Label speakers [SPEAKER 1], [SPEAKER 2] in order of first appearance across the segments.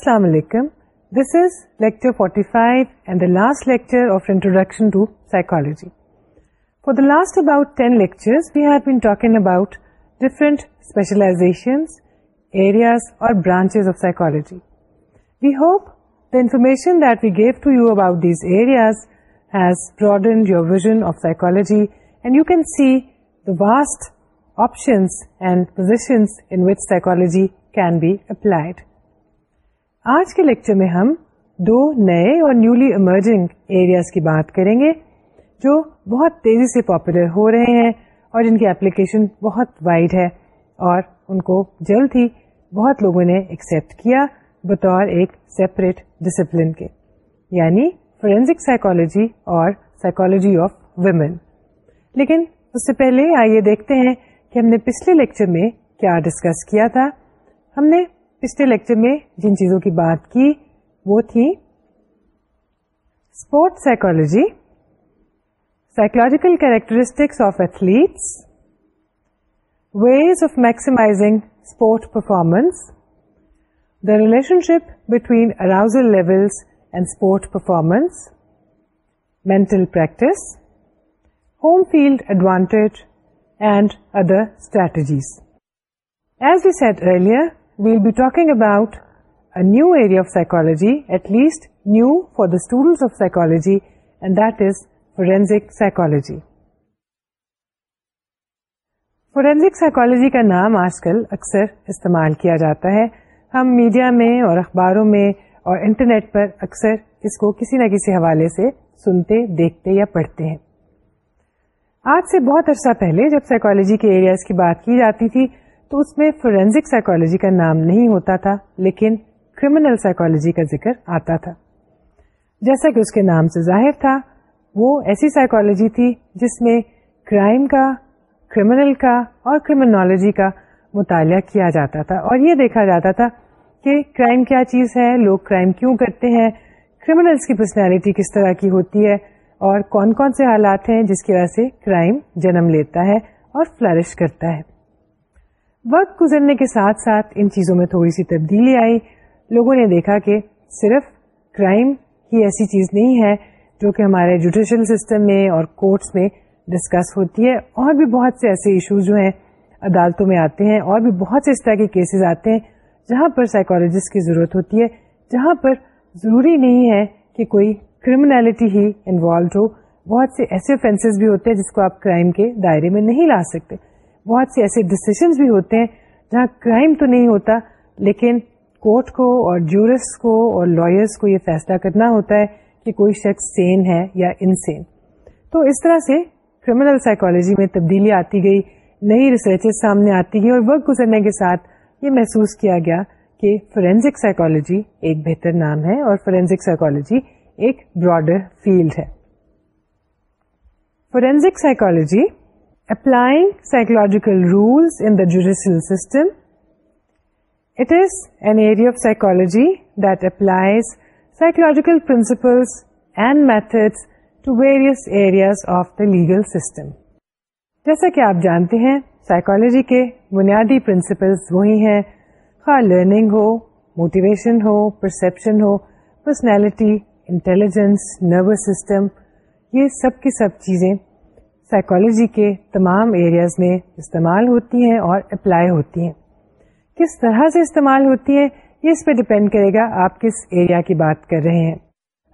[SPEAKER 1] السلام علیکم this is lecture 45 and the last lecture of introduction to psychology for the last about 10 lectures we have been talking about different specializations areas اور branches of psychology we hope the information that we give to you about these areas has broadened your vision of psychology and you can see the vast options and positions psychology can be applied آج کے lecture میں ہم دو نئے اور newly emerging areas کی بات کریں گے جو بہت تیزی سے پاپولر ہو رہے ہیں اور جن کی ایپلیکیشن بہت وائڈ ہے اور ان کو جلد ہی بہت لوگوں نے ایکسپٹ کیا بطور ایک سیپریٹ ڈسپلن کے یعنی فورینزک سائیکولوجی اور سائیکولوجی آف ویمن لیکن اس سے پہلے آئیے دیکھتے ہیں کہ ہم نے پچھلے لیکچر میں کیا ڈسکس کیا تھا ہم نے پچھلے لیکچر میں جن چیزوں کی بات کی وہ تھی sport psychology psychological characteristics of athletes ways of maximizing sport performance the relationship between arousal level sport performance mental practice home field advantage and other strategies as we said earlier will be talking about new area of psychology at least new for the student of psychology and that is forensic psychology forensic psychology کا نام آج کل اکثر استعمال کیا جاتا ہے ہم میڈیا میں اور اخباروں میں اور انٹرنیٹ پر اکثر اس کو کسی نہ کسی حوالے سے سنتے دیکھتے یا پڑھتے ہیں آج سے بہت عرصہ پہلے جب سائیکالوجی کے ایریاز کی بات کی جاتی تھی تو اس میں فورینزک سائیکالوجی کا نام نہیں ہوتا تھا لیکن کریمنل سائیکولوجی کا ذکر آتا تھا جیسا کہ اس کے نام سے ظاہر تھا وہ ایسی سائیکالوجی تھی جس میں کرائم کا کرمنل کا اور کریمنالوجی کا مطالعہ کیا جاتا تھا اور یہ دیکھا جاتا تھا کہ کرائم کیا چیز ہے لوگ کرائم کیوں کرتے ہیں کریمنلس کی پرسنالٹی کس طرح کی ہوتی ہے اور کون کون سے حالات ہیں جس کی وجہ سے کرائم جنم لیتا ہے اور فلرش کرتا ہے وقت گزرنے کے ساتھ ساتھ ان چیزوں میں تھوڑی سی تبدیلی آئی لوگوں نے دیکھا کہ صرف کرائم ہی ایسی چیز نہیں ہے جو کہ ہمارے جوڈیشل سسٹم میں اور کورٹس میں ڈسکس ہوتی ہے اور بھی بہت سے ایسے ایشوز جو ہیں عدالتوں میں آتے ہیں اور بھی بہت سے اس طرح کے کیسز آتے ہیں جہاں پر سائیکالوجسٹ کی ضرورت ہوتی ہے جہاں پر ضروری نہیں ہے کہ کوئی کرمنالٹی ہی انوالوڈ ہو بہت سے ایسے افینس بھی ہوتے ہیں جس کو آپ کرائم کے دائرے میں نہیں لا سکتے بہت سے ایسے ڈسیزنس بھی ہوتے ہیں جہاں کرائم تو نہیں ہوتا لیکن کورٹ کو اور جورس کو اور لائرس کو یہ فیصلہ کرنا ہوتا ہے کہ کوئی شخص سین ہے یا انسین تو اس طرح سے کرمنل سائیکولوجی میں تبدیلی آتی گئی نئی ریسرچ سامنے آتی گئی اور وقت گزرنے کے ساتھ یہ محسوس کیا گیا کہ فورینزک سائیکولوجی ایک بہتر نام ہے اور فورینزک سائیکولوجی ایک براڈر فیلڈ ہے forensic psychology applying psychological rules in the جل system it is an area of psychology that applies psychological principles and method to various areas of the legal system جیسا کہ آپ جانتے ہیں psychology کے بنیادی پرنسپلز وہی ہیں خا لرنگ ہو موٹیویشن ہو پرسپشن ہو پرسنالٹی انٹیلیجنس نروس سسٹم یہ سب کی سب چیزیں سائیکالوجی کے تمام ایریاز میں استعمال ہوتی ہیں اور اپلائی ہوتی ہیں کس طرح سے استعمال ہوتی ہیں یہ اس پہ ڈپینڈ کرے گا آپ کس ایریا کی بات کر رہے ہیں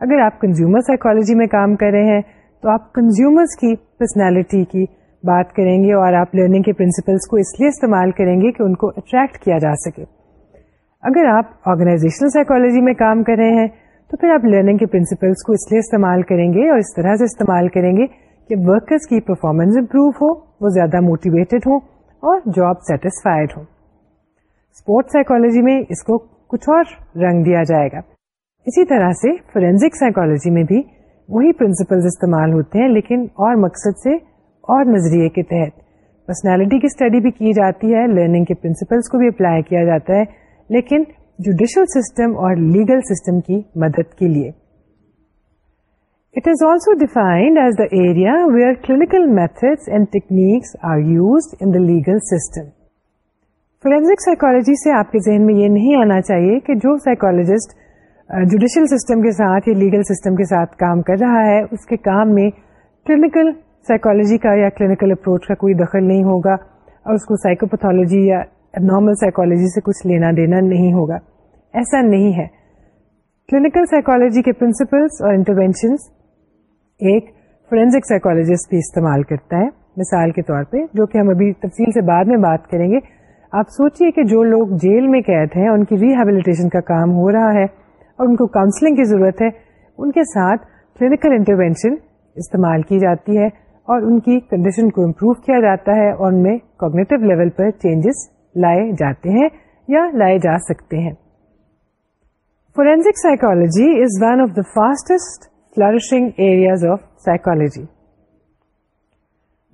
[SPEAKER 1] اگر آپ کنزیومر سائیکولوجی میں کام کر رہے ہیں تو آپ کنزیومرز کی پرسنالٹی کی بات کریں گے اور آپ لرننگ کے پرنسپلس کو اس لیے استعمال کریں گے کہ ان کو اٹریکٹ کیا جا سکے اگر آپ آرگنائزیشنل سائیکولوجی میں کام کر رہے ہیں تو پھر آپ لرننگ کے پرنسپلس کو اس لیے استعمال کریں گے اور اس طرح سے استعمال کریں گے کہ ورکرس کی پرفارمنس امپروو ہو وہ زیادہ موٹیویٹڈ ہوں اور جاب سیٹسفائڈ ہوں اسپورٹ سائیکولوجی میں اس کو کچھ اور رنگ دیا جائے گا اسی طرح سے فورینزک سائیکولوجی میں بھی وہی پرنسپل استعمال ہوتے ہیں لیکن اور مقصد سے اور نظریے کے تحت پرسنالٹی کی اسٹڈی بھی کی جاتی ہے لرننگ کے پرنسپلس کو بھی اپلائی کیا جاتا ہے لیکن جوڈیشل سسٹم اور لیگل سسٹم کی مدد کے لیے it is also defined as the area where clinical method and techniques forensic psychology سے آپ کے ذہن میں یہ نہیں آنا چاہیے کہ جو سائکولوجیسٹ جوڈیشل سسٹم کے ساتھ یا لیگل سسٹم کے ساتھ کام کر رہا ہے اس کے کام میں کلینکل سائکالوجی کا یا کلینکل اپروچ کا کوئی دخل نہیں ہوگا اور اس کو سائکوپتھالوجی یا نارمل سائیکولوجی سے کچھ لینا دینا نہیں ہوگا ایسا نہیں ہے کلینکل سائیکولوجی کے پرنسپلس اور انٹروینشنس ایک فورینزک سائیکولوجسٹ بھی استعمال کرتا ہے مثال کے طور پہ جو کہ ہم ابھی تفصیل سے بعد میں بات کریں گے آپ سوچئے کہ جو لوگ جیل میں قید ہیں ان کی ریہیبلیٹیشن کا کام ہو رہا ہے اور ان کو کاؤنسلنگ کی ضرورت ہے ان کے ساتھ کلینکل انٹروینشن استعمال کی جاتی ہے اور ان کی کنڈیشن کو امپروو کیا جاتا ہے اور ان میں کوگنیٹو لیول پر چینجز لائے جاتے ہیں یا لائے جا سکتے ہیں forensic psychology is one of the fastest flourishing areas of psychology.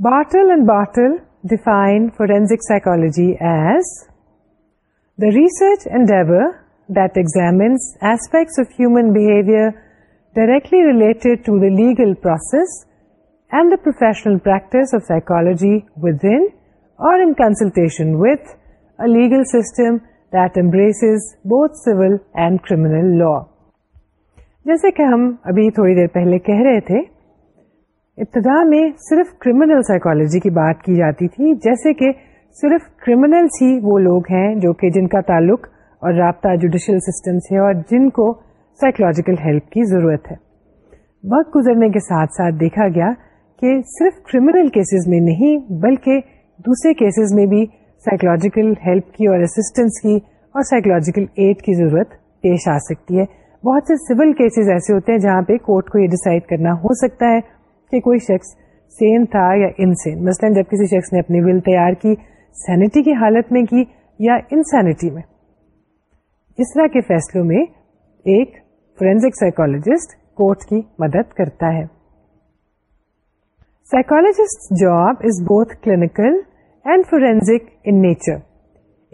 [SPEAKER 1] Bartle and Bartle define forensic psychology as the research endeavor that examines aspects of human behavior directly related to the legal process and the professional practice of psychology within or in consultation with a legal system that embraces both civil and criminal law. جیسے کہ ہم ابھی تھوڑی دیر پہلے کہہ رہے تھے ابتدا میں صرف کرمنل سائیکولوجی کی بات کی جاتی تھی جیسے کہ صرف کریمنلس ہی وہ لوگ ہیں جو کہ جن کا تعلق اور رابطہ جوڈیشل سسٹم سے اور جن کو سائیکولوجیکل ہیلپ کی ضرورت ہے وقت گزرنے کے ساتھ ساتھ دیکھا گیا کہ صرف کرمنل کیسز میں نہیں بلکہ دوسرے کیسز میں بھی سائیکولوجیکل ہیلپ کی اور اسسٹینس کی اور سائیکولوجیکل ایڈ کی ضرورت پیش آ سکتی ہے بہت سے سیول کیسز ایسے ہوتے ہیں جہاں پہ کورٹ کو یہ ڈیسائڈ کرنا ہو سکتا ہے کہ کوئی شخص سین تھا یا ان سین جب کسی شخص نے اپنی ول تیار کی سینٹی کی حالت میں کی یا انسینٹی میں اس طرح کے فیصلوں میں ایک فورینزک سائیکولوجسٹ کورٹ کی مدد کرتا ہے psychologist job is both clinical and forensic in nature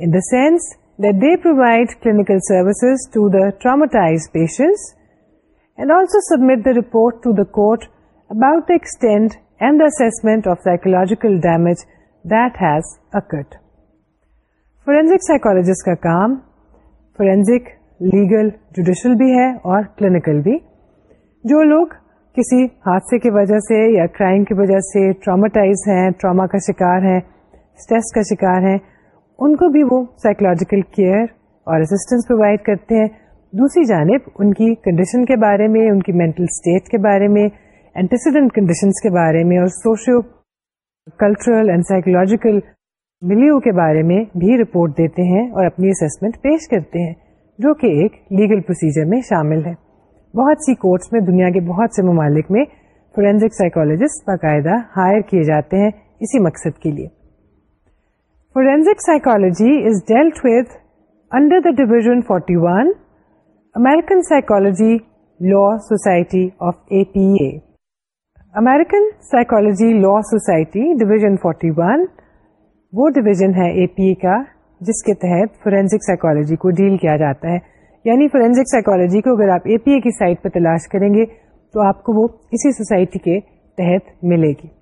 [SPEAKER 1] in the sense they provide clinical services to the traumatized patients and also submit the report to the court about the extent and assessment of psychological damage that has act forensic psychologist کا کام forensic legal judicial بھی ہے اور clinical بھی جو لوگ کسی حادثے کی وجہ سے یا کرائم کی وجہ سے ٹراماٹائز ہیں ٹراما کا شکار ہیں اسٹریس کا شکار ہیں ان کو بھی وہ سائیکولوجیکل کیئر اور اسسٹینس پرووائڈ کرتے ہیں دوسری جانب ان کی کنڈیشن کے بارے میں ان کی مینٹل اسٹیٹ کے بارے میں اینٹیسیڈنٹ کے بارے میں اور socio cultural and psychological milieu کے بارے میں بھی رپورٹ دیتے ہیں اور اپنی اسسمنٹ پیش کرتے ہیں جو کہ ایک لیگل پروسیجر میں شامل ہے بہت سی کورٹس میں دنیا کے بہت سے ممالک میں فورینزک سائیکولوجسٹ باقاعدہ ہائر کیے جاتے ہیں اسی مقصد کے لیے forensic psychology is dealt with under the division forty one American Law law society of A P A American Division law society division forty one وہ ڈویژن ہے اے پی اے کا جس کے تحت فورینسک سائکالوجی کو deal کیا جاتا ہے یعنی فورینسک سائیکولوجی کو اگر آپ اے پی اے کی سائٹ پہ تلاش کریں گے تو آپ کو وہ اسی سوسائٹی کے تحت ملے گی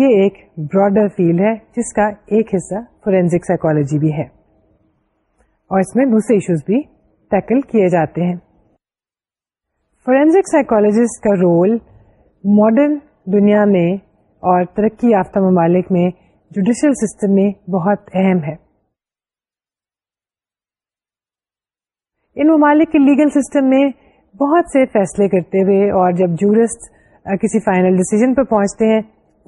[SPEAKER 1] یہ ایک براڈر فیلڈ ہے جس کا ایک حصہ فورینزک سائیکولوجی بھی ہے اور اس میں دوسرے ایشوز بھی ٹیکل کیے جاتے ہیں فورینزک سائیکولوجسٹ کا رول ماڈرن دنیا میں اور ترقی یافتہ ممالک میں جوڈیشل سسٹم میں بہت اہم ہے ان ممالک کے لیگل سسٹم میں بہت سے فیصلے کرتے ہوئے اور جب جورسٹ کسی فائنل ڈیسیزن پر پہنچتے ہیں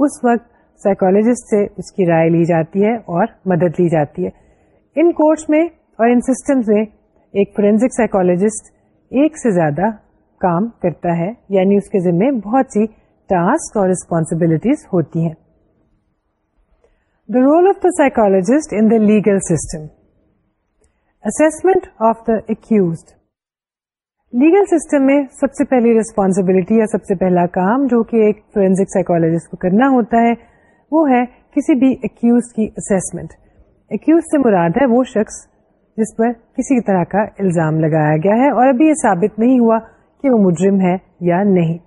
[SPEAKER 1] اس وقت سائیکولوجسٹ سے اس کی رائے لی جاتی ہے اور مدد لی جاتی ہے ان کورس میں اور ان سسٹمز میں ایک فورینزک ایک سے زیادہ کام کرتا ہے یعنی اس کے ذمے بہت سی ٹاسک اور ریسپانسبلٹیز ہوتی ہیں the role of the psychologist in the legal system assessment of the accused legal system میں سب سے پہلی ریسپانسبلٹی یا سب سے پہلا کام جو کہ ایک فورینسک سائیکولوجسٹ کو کرنا ہوتا ہے وہ ہے کسی بھی کی اسیسمنٹ سے مراد ہے وہ شخص جس پر کسی طرح کا الزام لگایا گیا ہے اور ابھی یہ ثابت نہیں ہوا کہ وہ مجرم ہے یا نہیں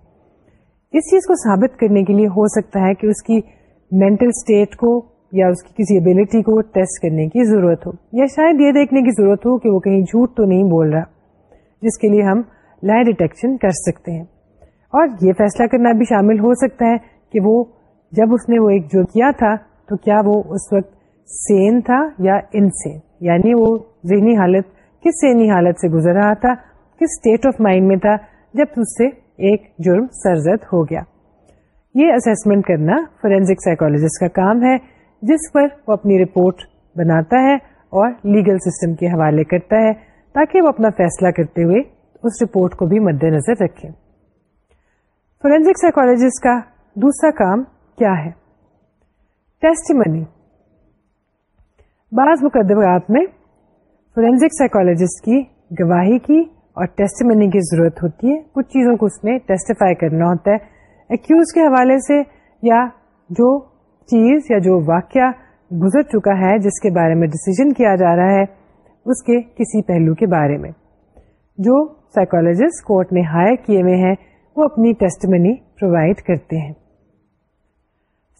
[SPEAKER 1] اس چیز کو ثابت کرنے کے لیے ہو سکتا ہے کہ اس کی مینٹل اسٹیٹ کو یا اس کی کسی ابیلٹی کو ٹیسٹ کرنے کی ضرورت ہو یا شاید یہ دیکھنے کی ضرورت ہو کہ وہ کہیں جھوٹ تو نہیں بول رہا جس کے لیے ہم لائن ڈیٹیکشن کر سکتے ہیں اور یہ فیصلہ کرنا بھی شامل ہو سکتا ہے کہ وہ جب اس نے وہ ایک جرم کیا تھا تو کیا وہ اس وقت سین تھا یا ان سین یعنی وہ ذہنی حالت کس ذہنی حالت سے گزر رہا تھا کس اسٹیٹ آف مائنڈ میں تھا جب اس سے ایک جرم سرزد ہو گیا یہ اسسمنٹ کرنا فورینسک سائیکولوجسٹ کا کام ہے جس پر وہ اپنی رپورٹ بناتا ہے اور لیگل سسٹم کے حوالے کرتا ہے تاکہ وہ اپنا فیصلہ کرتے ہوئے اس رپورٹ کو بھی مد نظر رکھے فورینزک سائیکولوجسٹ کا دوسرا کام کیا ہے بعض مقدمات میں فورینسک سائیکولوجسٹ کی گواہی کی اور ٹیسٹ منی کی ضرورت ہوتی ہے کچھ چیزوں کو اس میں ٹیسٹیفائی کرنا ہوتا ہے کے حوالے سے یا جو چیز یا جو واقعہ گزر چکا ہے جس کے بارے میں ڈسیزن کیا جا رہا ہے اس کے کسی پہلو کے بارے میں جو سائیکولوجسٹ کورٹ نے ہائر کیے ہوئے ہیں وہ اپنی ٹیسٹ منی پرووائڈ کرتے ہیں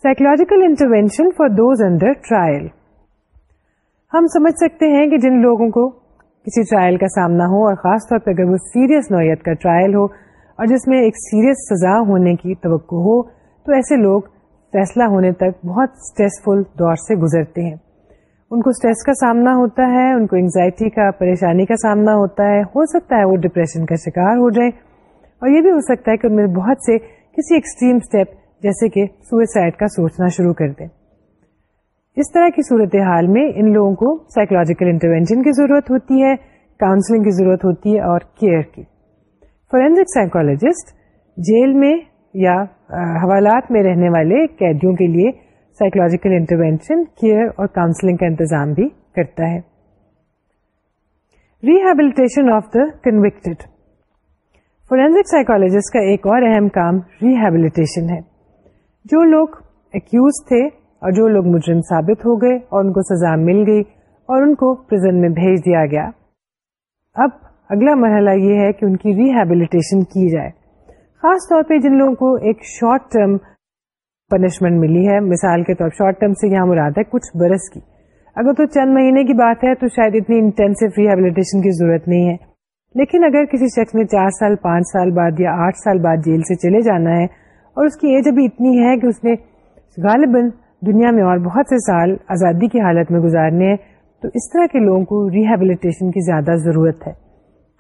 [SPEAKER 1] psychological intervention for those under trial ہم سمجھ سکتے ہیں کہ جن لوگوں کو کسی ٹرائل کا سامنا ہو اور خاص طور پہ اگر وہ سیریس نوعیت کا ٹرائل ہو اور جس میں ایک سیریس سزا ہونے کی توقع ہو تو ایسے لوگ فیصلہ ہونے تک بہت اسٹریسفل دور سے گزرتے ہیں ان کو اسٹریس کا سامنا ہوتا ہے ان کو انگزائٹی کا پریشانی کا سامنا ہوتا ہے ہو سکتا ہے وہ ڈپریشن کا شکار ہو جائے اور یہ بھی ہو سکتا ہے کہ کہ ان میں بہت سے کسی ایکسٹریم اسٹیپ جیسے سوئسائڈ کا سوچنا شروع کر دیں اس طرح کی صورت حال میں ان لوگوں کو سائیکولوجیکل انٹروینشن کی ضرورت ہوتی ہے کاؤنسلنگ کی ضرورت ہوتی ہے اور کیئر کی فورینزک سائیکولوجسٹ جیل میں یا حوالات میں رہنے والے قیدیوں کے لیے سائیکولوجیکل انٹروینشن کیئر اور کاؤنسلنگ کا انتظام بھی کرتا ہے rehabilitation of the convicted psychologist کا ایک اور اہم کام ریہیبلیٹیشن ہے جو لوگ ایکوز تھے اور جو لوگ مجرم ثابت ہو گئے اور ان کو سزا مل گئی اور ان کو پرزن میں بھیج دیا گیا اب اگلا مرحلہ یہ ہے کہ ان کی ریہیبلیٹیشن کی جائے خاص طور پہ جن لوگوں کو ایک شارٹ ٹرم پنشمنٹ ملی ہے مثال کے طور شارٹ ٹرم سے یہاں مراد ہے کچھ برس کی اگر تو چند مہینے کی بات ہے تو شاید اتنی انٹینسو ریبلیٹیشن کی ضرورت نہیں ہے لیکن اگر کسی شخص نے چار سال پانچ سال بعد یا آٹھ سال بعد جیل سے چلے جانا ہے اور اس کی ایج ابھی اتنی ہے کہ اس نے غالباً دنیا میں اور بہت سے سال آزادی کی حالت میں گزارنے ہیں تو اس طرح کے لوگوں کو ریہیبلیٹیشن کی زیادہ ضرورت ہے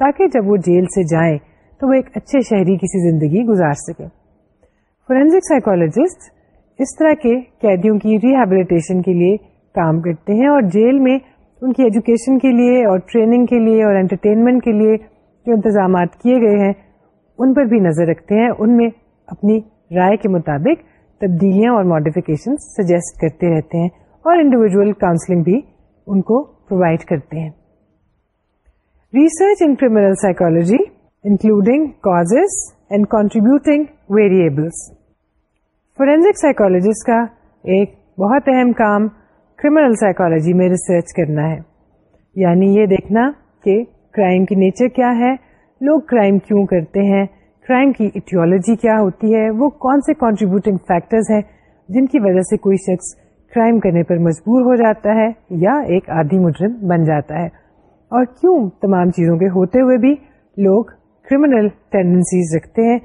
[SPEAKER 1] تاکہ جب وہ جیل سے جائیں تو وہ ایک اچھے شہری کسی زندگی گزار سکے فورینزک سائیکولوجسٹ اس طرح کے قیدیوں کی ریہیبلیٹیشن کے لیے کام کرتے ہیں اور جیل میں ان کی ایجوکیشن کے لیے اور ٹریننگ کے لیے اور انٹرٹینمنٹ کے لیے جو انتظامات کیے گئے ہیں ان پر بھی نظر رکھتے ہیں ان میں اپنی رائے کے مطابق تبدیلیاں اور ماڈیفکیشن سجیسٹ کرتے رہتے ہیں اور انڈیویجل کاؤنسلنگ بھی ان کو پرووائڈ کرتے ہیں research in criminal psychology including causes and contributing variables forensic psychologist کا ایک بہت اہم کام سائیکولوجی میں ریسرچ کرنا ہے یعنی یہ دیکھنا کہ کرائم کی نیچر کیا ہے لوگ کرائم کیوں کرتے ہیں کرائم کی ایٹیولوجی کیا ہوتی ہے وہ کون سے کانٹریبیوٹنگ فیکٹرز ہیں جن کی وجہ سے کوئی شخص کرائم کرنے پر مجبور ہو جاتا ہے یا ایک آدھی مجرم بن جاتا ہے اور کیوں تمام چیزوں کے ہوتے ہوئے بھی لوگ کریمنل ٹینڈنسیز رکھتے ہیں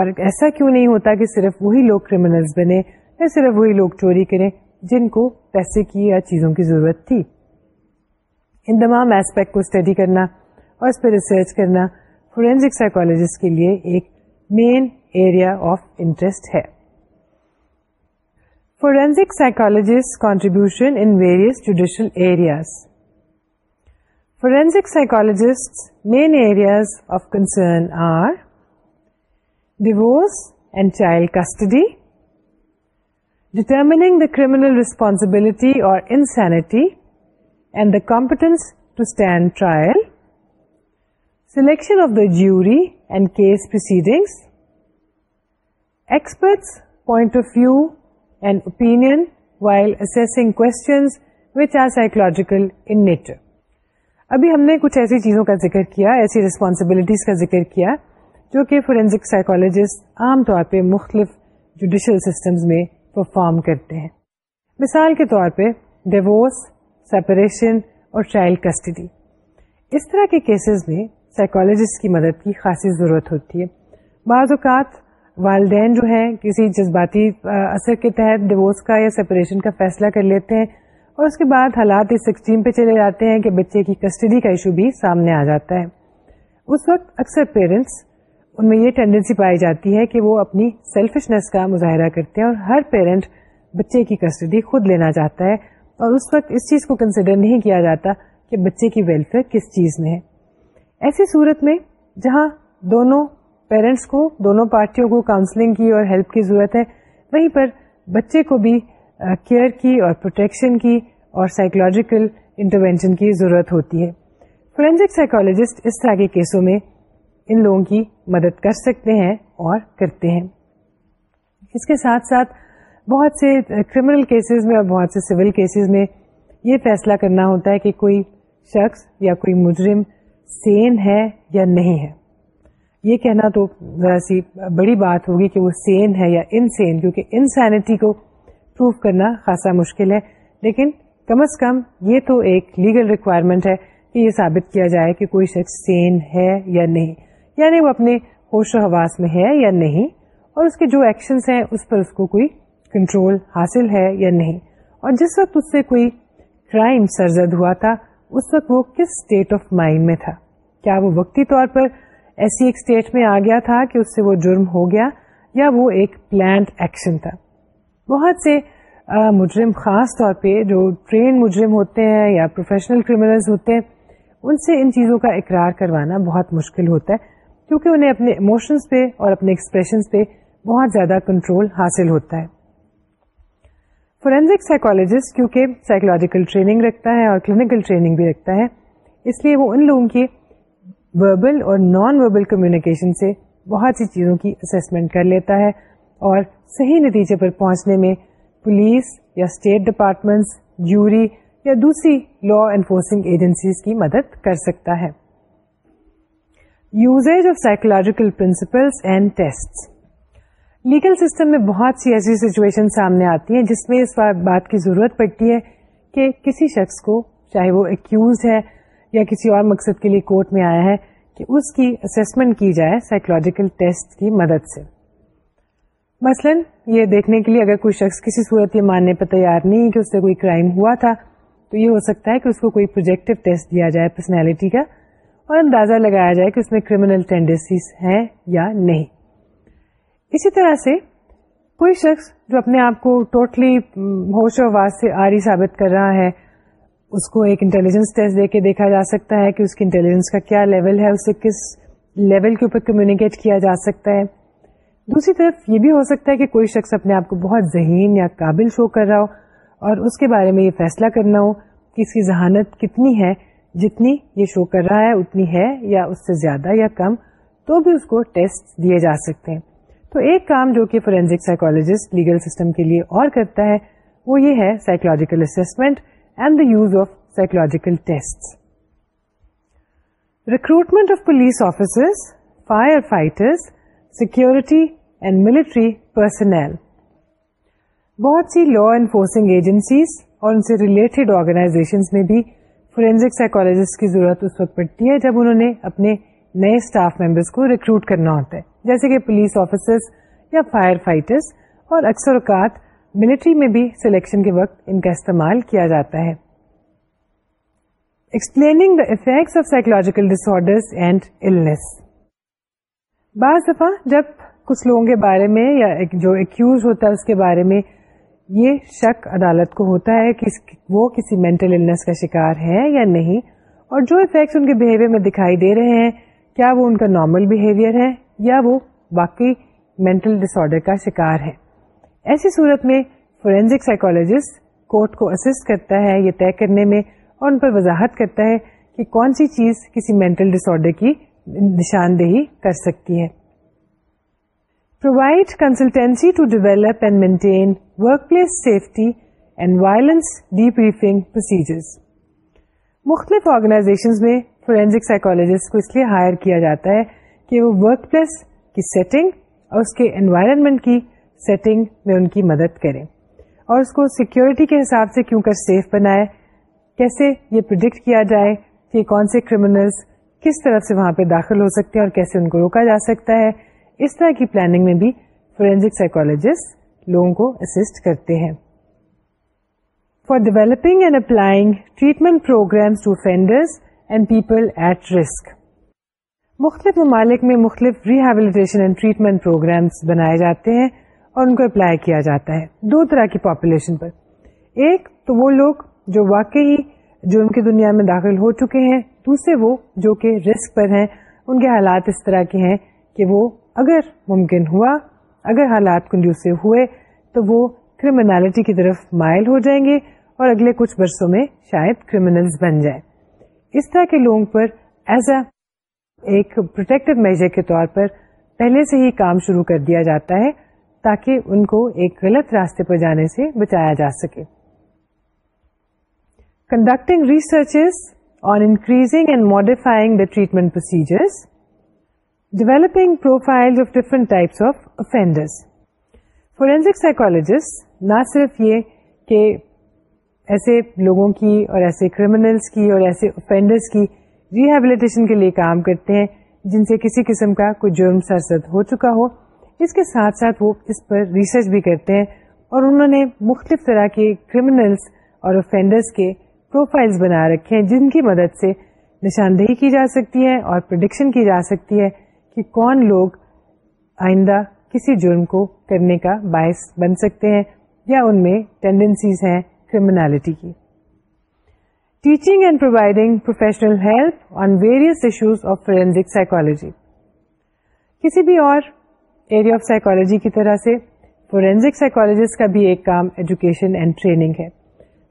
[SPEAKER 1] اور ایسا کیوں نہیں ہوتا کہ صرف وہی لوگ کریمنلز بنے یا صرف وہی لوگ چوری کریں جن کو پیسے کی یا چیزوں کی ضرورت تھی ان تمام ایسپیکٹ کو اسٹڈی کرنا اور اس پہ ریسرچ کرنا فورینسک سائیکولوجسٹ کے لیے ایک مین ایریا آف انٹرسٹ ہے forensic psychologist contribution in various judicial areas forensic psychologist main areas of concern are divorce and child custody criminal the or insanity اور insanity and the stand to stand trial selection of the case and case proceedings experts point of view and assessing while which are are in nature. ابھی ہم نے کچھ ایسی چیزوں کا ذکر کیا ایسی ریسپانسبلٹیز کا ذکر کیا جو کہ فورینسک سائیکالوجسٹ عام طور پہ مختلف جوڈیشل سسٹمز میں پرفارم کرتے ہیں مثال کے طور پہ ڈیوس سیپریشن اور چائلڈ کسٹڈی اس طرح کے کیسز میں سائیکولوجسٹ کی مدد کی خاصی ضرورت ہوتی ہے بعض اوقات والدین جو ہیں کسی جذباتی اثر کے تحت ڈیوس کا یا سپریشن کا فیصلہ کر لیتے ہیں اور اس کے بعد حالات اس ایکسٹریم پہ چلے جاتے ہیں کہ بچے کی کسٹڈی کا ایشو بھی سامنے آ جاتا ہے اس وقت اکثر پیرنٹس ان میں یہ ٹینڈنسی پائی جاتی ہے کہ وہ اپنی سیلفشنس کا مظاہرہ کرتے ہیں اور ہر پیرنٹ بچے کی کسٹڈی خود لینا چاہتا ہے اور اس اس وقت چیز کو کنسیڈر نہیں کیا جاتا کہ بچے کی ویلفیئر کس چیز میں ہے ایسی صورت میں جہاں دونوں پیرنٹس کو دونوں پارٹیوں کو کاؤنسلنگ کی اور ہیلپ کی ضرورت ہے وہیں پر بچے کو بھی کیئر کی اور پروٹیکشن کی اور سائیکولوجیکل انٹروینشن کی ضرورت ہوتی ہے فورینسک سائیکولوجسٹ اس طرح کے کیسوں میں ان لوگوں کی مدد کر سکتے ہیں اور کرتے ہیں اس کے ساتھ ساتھ بہت سے کرمنل کیسز میں اور بہت سے سول کیسز میں یہ فیصلہ کرنا ہوتا ہے کہ کوئی شخص یا کوئی مجرم سین ہے یا نہیں ہے یہ کہنا تو ذرا سی بڑی بات ہوگی کہ وہ سین ہے یا ان سین کیونکہ انسینٹی کو پروف کرنا خاصا مشکل ہے لیکن کم از کم یہ تو ایک لیگل ریکوائرمنٹ ہے کہ یہ ثابت کیا جائے کہ کوئی شخص سین ہے یا نہیں یعنی وہ اپنے ہوش و حواس میں ہے یا نہیں اور اس کے جو ایکشن ہیں اس پر اس کو کوئی کنٹرول حاصل ہے یا نہیں اور جس وقت اس سے کوئی کرائم سرزد ہوا تھا اس وقت وہ کس اسٹیٹ آف مائنڈ میں تھا کیا وہ وقتی طور پر ایسی ایک اسٹیٹ میں آ گیا تھا کہ اس سے وہ جرم ہو گیا یا وہ ایک پلانڈ ایکشن تھا بہت سے مجرم خاص طور پہ جو ٹرین مجرم ہوتے ہیں یا پروفیشنل کرمنل ہوتے ہیں ان سے ان چیزوں کا اقرار کروانا بہت مشکل ہوتا ہے کیونکہ انہیں اپنے ایموشنس پہ اور اپنے ایکسپریشن پہ بہت زیادہ کنٹرول حاصل ہوتا ہے فورینزک سائیکولوجسٹ کیونکہ سائیکولوجیکل ٹریننگ رکھتا ہے اور کلینکل ٹریننگ بھی رکھتا ہے اس لیے وہ ان لوگوں کی وربل اور نان وربل کمیونیکیشن سے بہت سی چیزوں کی اسسمنٹ کر لیتا ہے اور صحیح نتیجے پر پہنچنے میں پولیس یا اسٹیٹ ڈپارٹمنٹس جوری یا دوسری لا انفورسنگ ایجنسیز کی مدد کر سکتا ہے میں بہت سی ایسی سچویشن سامنے آتی ہیں جس میں اس بات کی ضرورت پڑتی ہے کہ کسی شخص کو چاہے وہ ہے یا کسی اور مقصد کے لیے کورٹ میں آیا ہے کہ اس کی اسسمنٹ کی جائے سائیکولوجیکل ٹیسٹ کی مدد سے مثلا یہ دیکھنے کے لیے اگر کوئی شخص کسی صورت یہ ماننے پر تیار نہیں کہ اس سے کوئی کرائم ہوا تھا تو یہ ہو سکتا ہے کہ اس کو کوئی پروجیکٹو ٹیسٹ دیا جائے پرسنالٹی کا اور اندازہ لگایا جائے کہ اس میں کریمنل ٹینڈنسیز ہیں یا نہیں اسی طرح سے کوئی شخص جو اپنے آپ کو ٹوٹلی ہوش و واضح سے آری ثابت کر رہا ہے اس کو ایک انٹیلیجنس ٹیسٹ دے کے دیکھا جا سکتا ہے کہ اس کی انٹیلیجنس کا کیا لیول ہے اسے کس لیول کے اوپر کمیونیکیٹ کیا جا سکتا ہے دوسری طرف یہ بھی ہو سکتا ہے کہ کوئی شخص اپنے آپ کو بہت ذہین یا قابل شو کر رہا ہو اور اس کے بارے میں یہ فیصلہ کرنا ہو کہ اس کی ذہانت کتنی ہے جتنی یہ شو کر رہا ہے اتنی ہے یا اس سے زیادہ یا کم تو بھی اس کو ٹیسٹ دیے جا سکتے ہیں تو ایک کام جو کہ فورینزک سائیکولوجسٹ لیگل سسٹم کے لیے اور کرتا ہے وہ یہ ہے psychological assessment and the use of psychological test recruitment of police officers fire fighters security and military personnel بہت سی لا انفورسنگ ایجنسیز اور ان سے ریلیٹڈ آرگنائزیشن میں بھی فورینزک سائیکولوجسٹ کی ضرورت اس وقت پڑتی ہے جب انہوں نے اپنے نئے اسٹاف ممبرس کو ریکروٹ کرنا ہوتا ہے جیسے کہ پولیس آفیسرس یا فائر فائٹرس اور اکثر اوقات ملٹری میں بھی سلیکشن کے وقت ان کا استعمال کیا جاتا ہے the effects of psychological disorder بعض دفعہ جب کچھ لوگوں کے بارے میں یا جو ایکوز ہوتا ہے اس کے بارے میں یہ شک عدالت کو ہوتا ہے کہ وہ کسی مینٹل النس کا شکار ہے یا نہیں اور جو افیکٹس ان کے بہیویئر میں دکھائی دے رہے ہیں کیا وہ ان کا نارمل بہیویئر ہے یا وہ باقی مینٹل ڈس آرڈر کا شکار ہے ایسی صورت میں فورینزک سائیکولوجسٹ کورٹ کو اسسٹ کرتا ہے یہ طے کرنے میں اور ان پر وضاحت کرتا ہے کہ کون سی چیز کسی مینٹل ڈس آڈر کی نشاندہی کر سکتی ہے provide consultancy to develop and maintain work place safety and violence debriefing procedures مختلف آرگنائزیشنز میں فورینزک سائیکولوجسٹ کو اس لیے ہائر کیا جاتا ہے کہ وہ ورک پلیس کی سیٹنگ اور اس کے انوائرمنٹ کی سیٹنگ میں ان کی مدد کریں اور اس کو سیکیورٹی کے حساب سے کیوں کر سیف بنائے کیسے یہ پرڈکٹ کیا جائے کہ کون سے کرمنلس کس طرف سے وہاں پہ داخل ہو سکتے ہیں اور کیسے ان کو روکا جا سکتا ہے اس طرح کی پلاننگ میں بھی فورینسک سائیکولوجسٹ لوگوں کو اسسٹ کرتے ہیں for developing and applying treatment program at risk مختلف ممالک میں مختلف ریہیبلیٹیشن اینڈ ٹریٹمنٹ پروگرامس بنائے جاتے ہیں اور ان کو اپلائی کیا جاتا ہے دو طرح کی پاپولیشن پر ایک تو وہ لوگ جو واقعی جو ان کی دنیا میں داخل ہو چکے ہیں دوسرے وہ جو کہ رسک پر ہیں ان کے حالات اس طرح کے ہیں کہ وہ اگر ممکن ہوا اگر حالات کنڈیوسو سے ہوئے تو وہ کریمنالٹی کی طرف مائل ہو جائیں گے اور اگلے کچھ برسوں میں شاید کریمنل بن جائیں اس طرح کے لوگوں پر ایز اے ایک پروٹیکٹو میجر کے طور پر پہلے سے ہی کام شروع کر دیا جاتا ہے تاکہ ان کو ایک غلط راستے پر جانے سے بچایا جا سکے conducting research on increasing and modifying the treatment procedures developing profile of different types of offenders forensic psychologist نہ صرف یہ کہ ایسے لوگوں کی اور ایسے کریمنلس کی اور ایسے افینڈرس کی ریہیبلیٹیشن کے لیے کام کرتے ہیں جن سے کسی قسم کا کوئی جرم سرست ہو چکا ہو اس کے ساتھ ساتھ وہ اس پر ریسرچ بھی کرتے ہیں اور انہوں نے مختلف طرح کے کرمنلس اور افینڈرس کے پروفائلز بنا رکھے ہیں جن کی مدد سے نشاندہی کی جا سکتی ہے اور پرڈکشن کی جا سکتی ہے کہ کون لوگ آئندہ کسی جرم کو کرنے کا باعث بن سکتے ہیں یا ان میں ٹینڈنسیز ہیں کریمنالٹی کی teaching and providing professional help on various issues of forensic psychology کسی بھی اور ایریا آف سائیکولوجی کی طرح سے فورینزک سائیکالوجسٹ کا بھی ایک کام ایجوکیشن اینڈ ٹریننگ ہے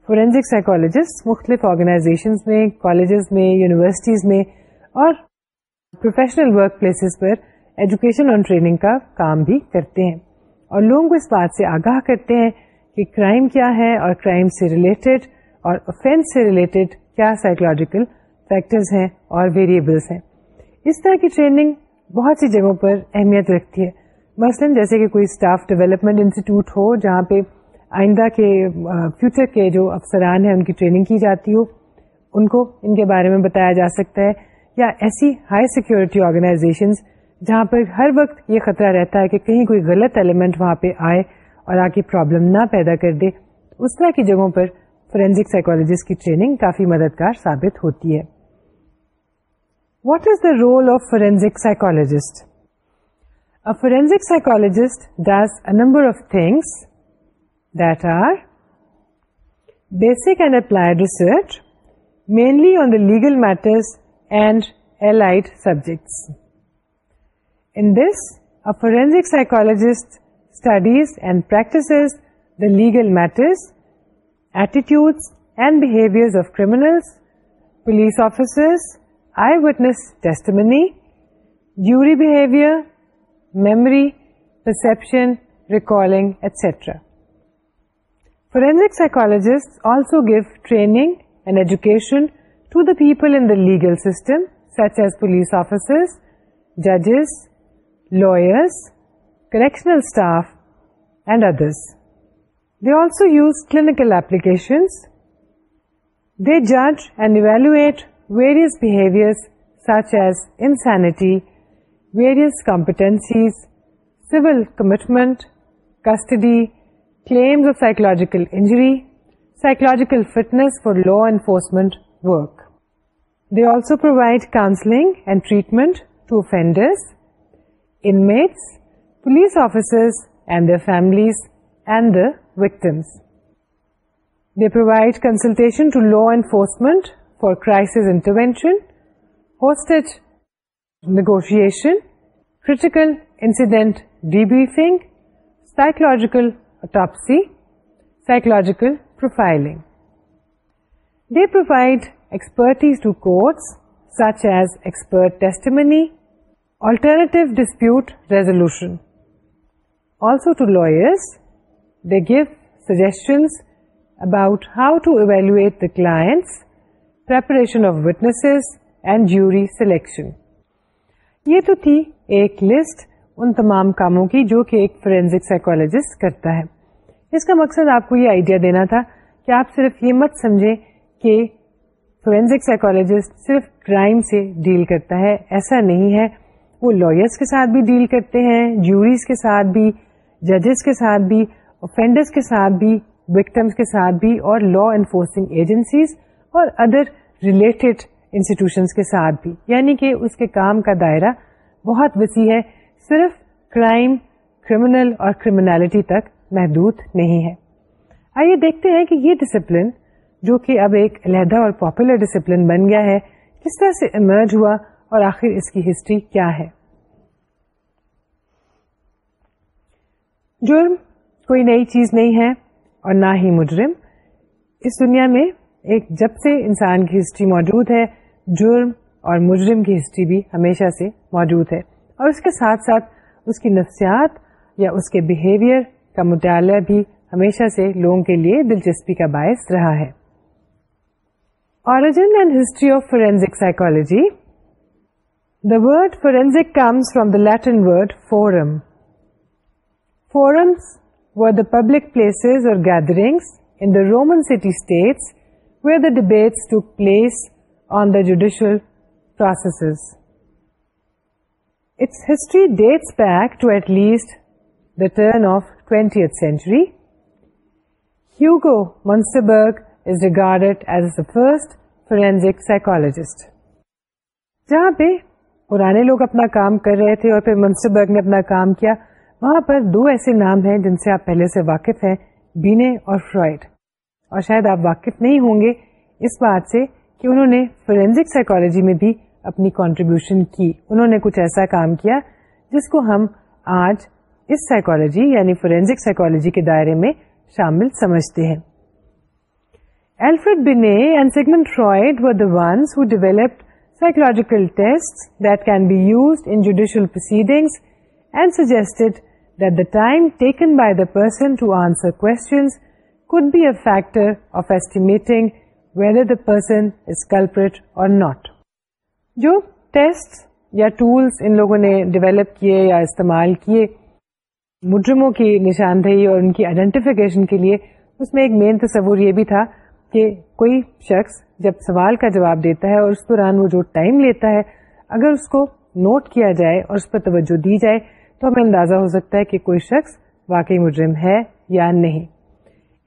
[SPEAKER 1] فورینزک سائیکولوجسٹ مختلف آرگنائزیشن میں کالجز میں یونیورسٹیز میں اور پروفیشنل ورک پلیسز پر ایجوکیشن اور ٹریننگ کا کام بھی کرتے ہیں اور لوگوں کو اس بات سے آگاہ کرتے ہیں کہ کرائم کیا ہے اور کرائم سے ریلیٹڈ اور افینس سے ریلیٹڈ کیا سائیکولوجیکل فیکٹرز ہیں اور ویریبلس ہیں اس طرح کی ٹریننگ بہت سی جگہوں پر اہمیت رکھتی ہے مثلاً جیسے کہ کوئی اسٹاف ڈیولپمنٹ انسٹیٹیوٹ ہو جہاں پہ آئندہ کے فیوچر کے جو افسران ہیں ان کی ٹریننگ کی جاتی ہو ان کو ان کے بارے میں بتایا جا سکتا ہے یا ایسی ہائی سیکورٹی آرگنائزیشن جہاں پر ہر وقت یہ خطرہ رہتا ہے کہ کہیں کوئی غلط ایلیمنٹ وہاں پہ آئے اور آ کے پرابلم نہ پیدا کر دے اس طرح کی جگہوں پر فورینزک سائیکولوجسٹ کی ٹریننگ کافی مددگار ثابت ہوتی ہے what is the role of forensic psychologist a forensic psychologist does a number of things that are basic and applied research mainly on the legal matters and allied subjects. In this, a forensic psychologist studies and practices the legal matters, attitudes and behaviors of criminals, police officers, eyewitness testimony, jury behavior, memory, perception, recalling, etc. Forensic psychologists also give training and education to the people in the legal system, such as police officers, judges, lawyers, correctional staff, and others. They also use clinical applications. They judge and evaluate various behaviors such as insanity, various competencies, civil commitment, custody, claims of psychological injury, psychological fitness for law enforcement work. They also provide counseling and treatment to offenders, inmates, police officers and their families and the victims. They provide consultation to law enforcement for crisis intervention, hostage negotiation, critical incident debriefing, psychological autopsy, psychological profiling. They provide about about how to the clients, preparation of witnesses and jury selection یہ تو تھی ایک list ان تمام کاموں کی جو کہ ایک فورینزک سائیکولوجسٹ کرتا ہے اس کا مقصد آپ کو یہ آئیڈیا دینا تھا کہ آپ صرف یہ مت سمجھے کہ فورینزک سائیکولوجسٹ صرف کرائم سے ڈیل کرتا ہے ایسا نہیں ہے وہ لوئرس کے ساتھ بھی ڈیل کرتے ہیں جوریز کے ساتھ بھی ججز کے ساتھ بھی اوفینڈرس کے ساتھ بھی وکٹمس کے ساتھ بھی اور لا انفورسنگ ایجنسیز اور ادر ریلیٹڈ انسٹیٹیوشنس کے ساتھ بھی یعنی کہ اس کے کام کا دائرہ بہت وسیع ہے صرف کرائم کرمنل اور کرمنالٹی تک محدود نہیں ہے آئیے دیکھتے ہیں کہ یہ ڈسپلن جو کہ اب ایک علیحدہ اور پاپولر ڈسپلن بن گیا ہے کس طرح سے ایمرج ہوا اور آخر اس کی ہسٹری کیا ہے جرم کوئی نئی چیز نہیں ہے اور نہ ہی مجرم اس دنیا میں ایک جب سے انسان کی ہسٹری موجود ہے جرم اور مجرم کی ہسٹری بھی ہمیشہ سے موجود ہے اور اس کے ساتھ ساتھ اس کی نفسیات یا اس کے بہیویئر کا مطالعہ بھی ہمیشہ سے لوگوں کے لیے دلچسپی کا باعث رہا ہے Origin and history of forensic psychology. The word forensic comes from the Latin word forum. Forums were the public places or gatherings in the Roman city-states where the debates took place on the judicial processes. Its history dates back to at least the turn of 20th century. Hugo Munsterberg first forensic psychologist. جہاں پہ پرانے لوگ اپنا کام کر رہے تھے اور پھر برگ نے اپنا کام کیا وہاں پر دو ایسے نام ہیں جن سے آپ پہلے سے واقف ہیں بینے اور فرائڈ اور شاید آپ واقف نہیں ہوں گے اس بات سے کہ انہوں نے فورینزک سائیکولوجی میں بھی اپنی کانٹریبیوشن کی انہوں نے کچھ ایسا کام کیا جس کو ہم آج اس سائیکولوجی یعنی فورینزک سائیکولوجی کے دائرے میں شامل سمجھتے ہیں Alfred Binet and Sigmund Freud were the ones who developed psychological tests that can be used in judicial proceedings and suggested that the time taken by the person to answer questions could be a factor of estimating whether the person is culprit or not. Jo tests ya tools in logo ne develop kiye ya istamal kiye مجرموں کی نشاندہی اور ان کی identification کے لیے اس میں ایک مین تصور یہ بھی تھا کہ کوئی شخص جب سوال کا جواب دیتا ہے اور اس دوران وہ جو ٹائم لیتا ہے اگر اس کو نوٹ کیا جائے اور اس پر توجہ دی جائے تو ہمیں اندازہ ہو سکتا ہے کہ کوئی شخص واقعی مجرم ہے یا نہیں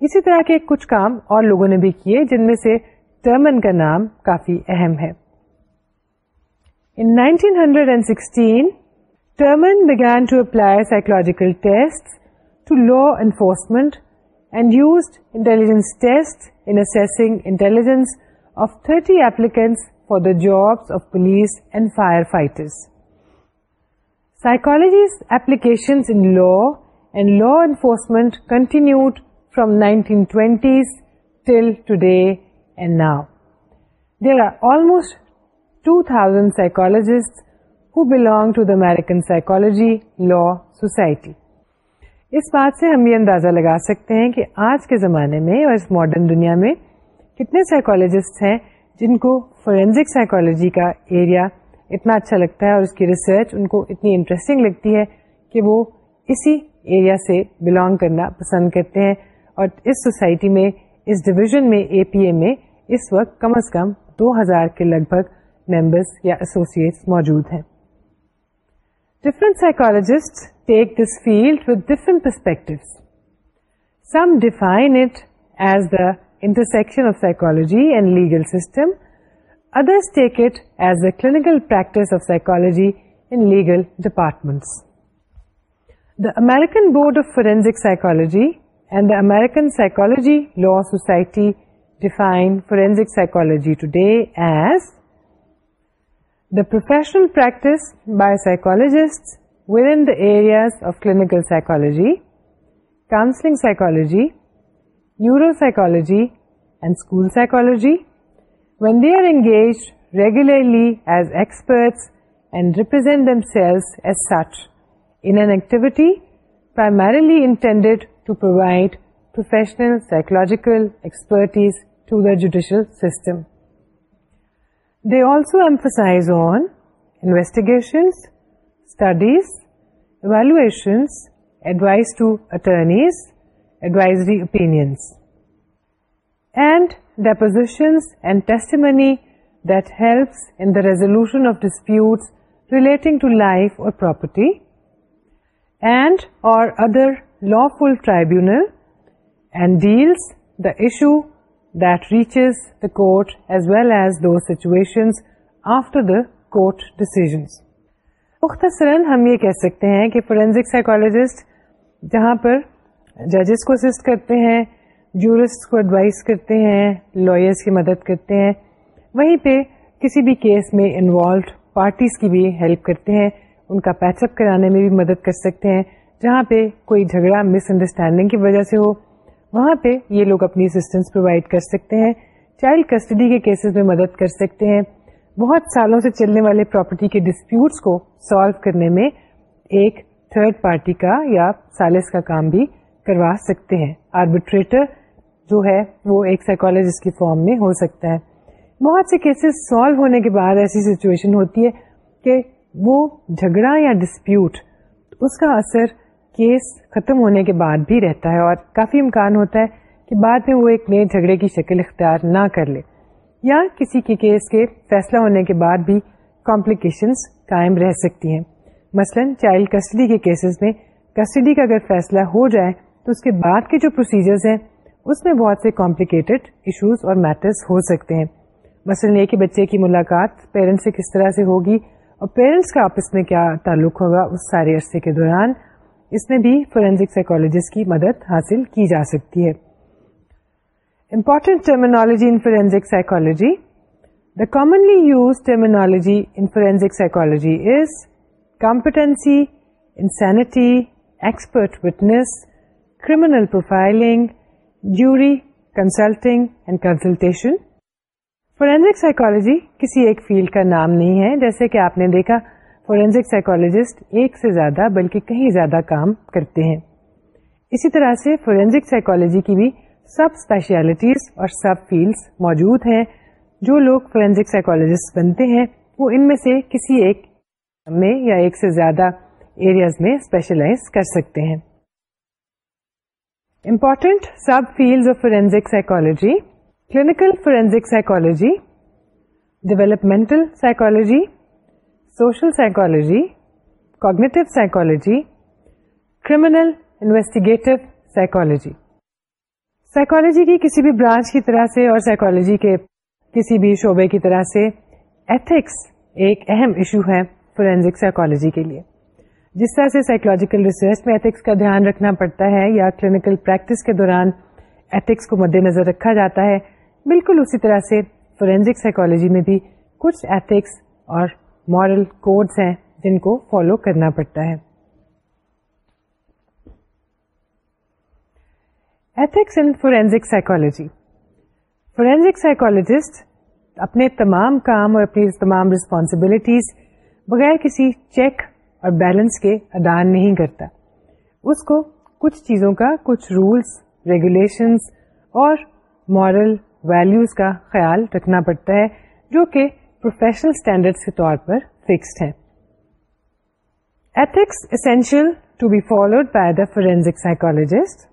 [SPEAKER 1] اسی طرح کے کچھ کام اور لوگوں نے بھی کیے جن میں سے ٹرمن کا نام کافی اہم ہے ہےجیکل to law enforcement and use intelligence test in assessing intelligence of 30 applicants for the jobs of police and firefighters. Psychology's applications in law and law enforcement continued from 1920s till today and now. There are almost 2,000 psychologists who belong to the American Psychology Law Society. اس بات سے ہم یہ اندازہ لگا سکتے ہیں کہ آج کے زمانے میں اور اس ماڈرن دنیا میں کتنے سائیکالوجسٹ ہیں جن کو فورینزک سائیکولوجی کا ایریا اتنا اچھا لگتا ہے اور اس کی ریسرچ ان کو اتنی انٹرسٹنگ لگتی ہے کہ وہ اسی ایریا سے بلانگ کرنا پسند کرتے ہیں اور اس سوسائٹی میں اس ڈویژن میں اے پی اے میں اس وقت کم از کم دو ہزار کے لگ بھگ ممبرس یا ایسوسیٹس موجود ہیں Different psychologists take this field with different perspectives. Some define it as the intersection of psychology and legal system. Others take it as the clinical practice of psychology in legal departments. The American Board of Forensic Psychology and the American Psychology Law Society define forensic psychology today as the professional practice by psychologists within the areas of clinical psychology, counseling psychology, neuropsychology, and school psychology, when they are engaged regularly as experts and represent themselves as such in an activity primarily intended to provide professional psychological expertise to the judicial system. They also emphasize on investigations, studies, evaluations, advice to attorneys, advisory opinions, and depositions and testimony that helps in the resolution of disputes relating to life or property, and or other lawful tribunal, and deals the issue that reaches the court as well as the situation after the court decisions مختصراً ہم یہ کہہ سکتے ہیں کہ forensic psychologist جہاں پر ججز کو اسسٹ کرتے ہیں جورسٹ کو ایڈوائز کرتے ہیں لائرس کی مدد کرتے ہیں وہیں پہ کسی بھی کیس میں انوالوڈ پارٹیز کی بھی ہیلپ کرتے ہیں ان کا پیچ اپ کرانے میں بھی مدد کر سکتے ہیں جہاں پہ کوئی جھگڑا مس انڈرسٹینڈنگ کی وجہ سے ہو وہاں پہ یہ لوگ اپنی اسسٹینس پرووائڈ کر سکتے ہیں چائلڈ کسٹڈی کے کیسز میں مدد کر سکتے ہیں بہت سالوں سے چلنے والے پراپرٹی کے ڈسپیوٹس کو سالو کرنے میں ایک تھرڈ پارٹی کا یا سالس کا کام بھی کروا سکتے ہیں آربیٹریٹر جو ہے وہ ایک سائیکولوجسٹ کی فارم میں ہو سکتا ہے بہت سے کیسز سالو ہونے کے بعد ایسی سچویشن ہوتی ہے کہ وہ جھگڑا یا ڈسپیوٹ اس کا اثر کیس ختم ہونے کے بعد بھی رہتا ہے اور کافی امکان ہوتا ہے کہ بعد میں وہ ایک نئے جھگڑے کی شکل اختیار نہ کر لے یا کسی کے کیس کے فیصلہ ہونے کے بعد بھی کمپلیکیشنس قائم رہ سکتی ہیں مثلا چائلڈ کسٹڈی کے کیسز میں کسٹڈی کا اگر فیصلہ ہو جائے تو اس کے بعد کے جو پروسیجرز ہیں اس میں بہت سے کمپلیکیٹڈ ایشوز اور میٹرز ہو سکتے ہیں مثلا یہ کہ بچے کی ملاقات پیرنٹس سے کس طرح سے ہوگی اور پیرنٹس کا آپس میں کیا تعلق ہوگا اس سارے عرصے کے دوران اس میں بھی فورینسک سائیکولوجسٹ کی مدد حاصل کی جا سکتی ہے important terminology in forensic psychology the commonly use terminology in forensic psychology is competency insanity expert witness criminal profiling jury consulting and consultation forensic psychology کسی ایک فیلڈ کا نام نہیں ہے جیسے کہ آپ نے دیکھا فورینزک سائیکولوجسٹ ایک سے زیادہ بلکہ کہیں زیادہ کام کرتے ہیں اسی طرح سے فورینزک سائیکولوجی کی بھی سب اسپیشلٹیز اور سب فیلڈس موجود ہیں جو لوگ فورینزک سائیکولوجسٹ بنتے ہیں وہ ان میں سے کسی ایک میں یا ایک سے زیادہ ایریاز میں اسپیشلائز کر سکتے ہیں important subfield of forensic psychology clinical forensic psychology developmental psychology social psychology cognitive psychology investigative psychology psychology کی کسی بھی برانچ کی طرح سے اور سائیکالوجی کے کسی بھی شعبے کی طرح سے ایتھکس ایک اہم ایشو ہے فورینزک سائیکالوجی کے لیے جس طرح سے سائیکولوجیکل ریسرچ میں ایتھکس کا دھیان رکھنا پڑتا ہے یا کلینکل پریکٹس کے دوران ایتھکس کو مد نظر رکھا جاتا ہے بالکل اسی طرح سے فورینزک سائیکالوجی میں بھی کچھ ایتھکس اور مورل کوڈس ہیں جن کو فالو کرنا پڑتا ہے ethics in forensic psychology forensic psychologist اپنے تمام کام اور اپنی تمام رسپانسبلٹیز بغیر کسی چیک اور بیلنس کے ادا نہیں کرتا اس کو کچھ چیزوں کا کچھ رولس ریگولیشنس اور مورل ویلوز کا خیال رکھنا پڑتا ہے جو کہ پروفیشنل اسٹینڈرڈ کے طور پر فکسڈ ہیں ethics essential to be followed by the forensic psychologist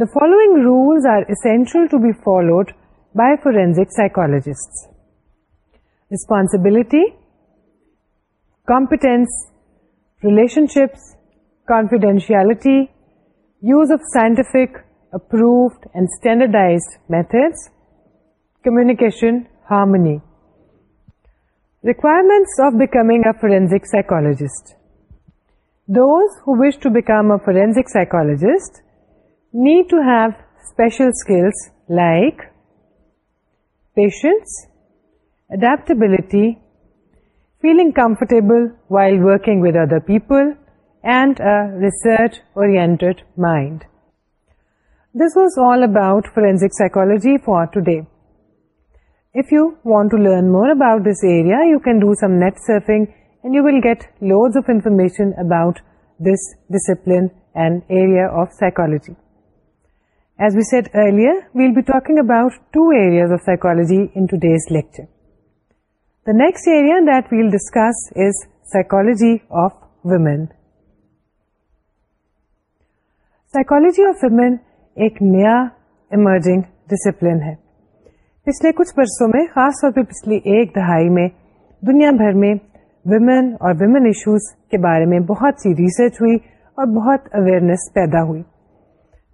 [SPEAKER 1] the following rules are essential to be followed by forensic psychologist responsibility competence relationships confidentiality use of scientific approved and standardized method communication harmony Requirements of becoming a forensic psychologist. Those who wish to become a forensic psychologist need to have special skills like patience, adaptability, feeling comfortable while working with other people, and a research-oriented mind. This was all about forensic psychology for today. If you want to learn more about this area you can do some net surfing and you will get load of information about this discipline and area of psychology as we said earlier we will be talking about two areas of psychology انکچر the next area that we'll discuss is psychology of women psychology of women ایک نیا emerging discipline ہے پچھلے کچھ برسوں میں خاص طور پہ پچھلی ایک دہائی میں دنیا بھر میں ویمن اور ویمن ایشوز کے بارے میں بہت سی ریسرچ ہوئی اور بہت اویئرنیس پیدا ہوئی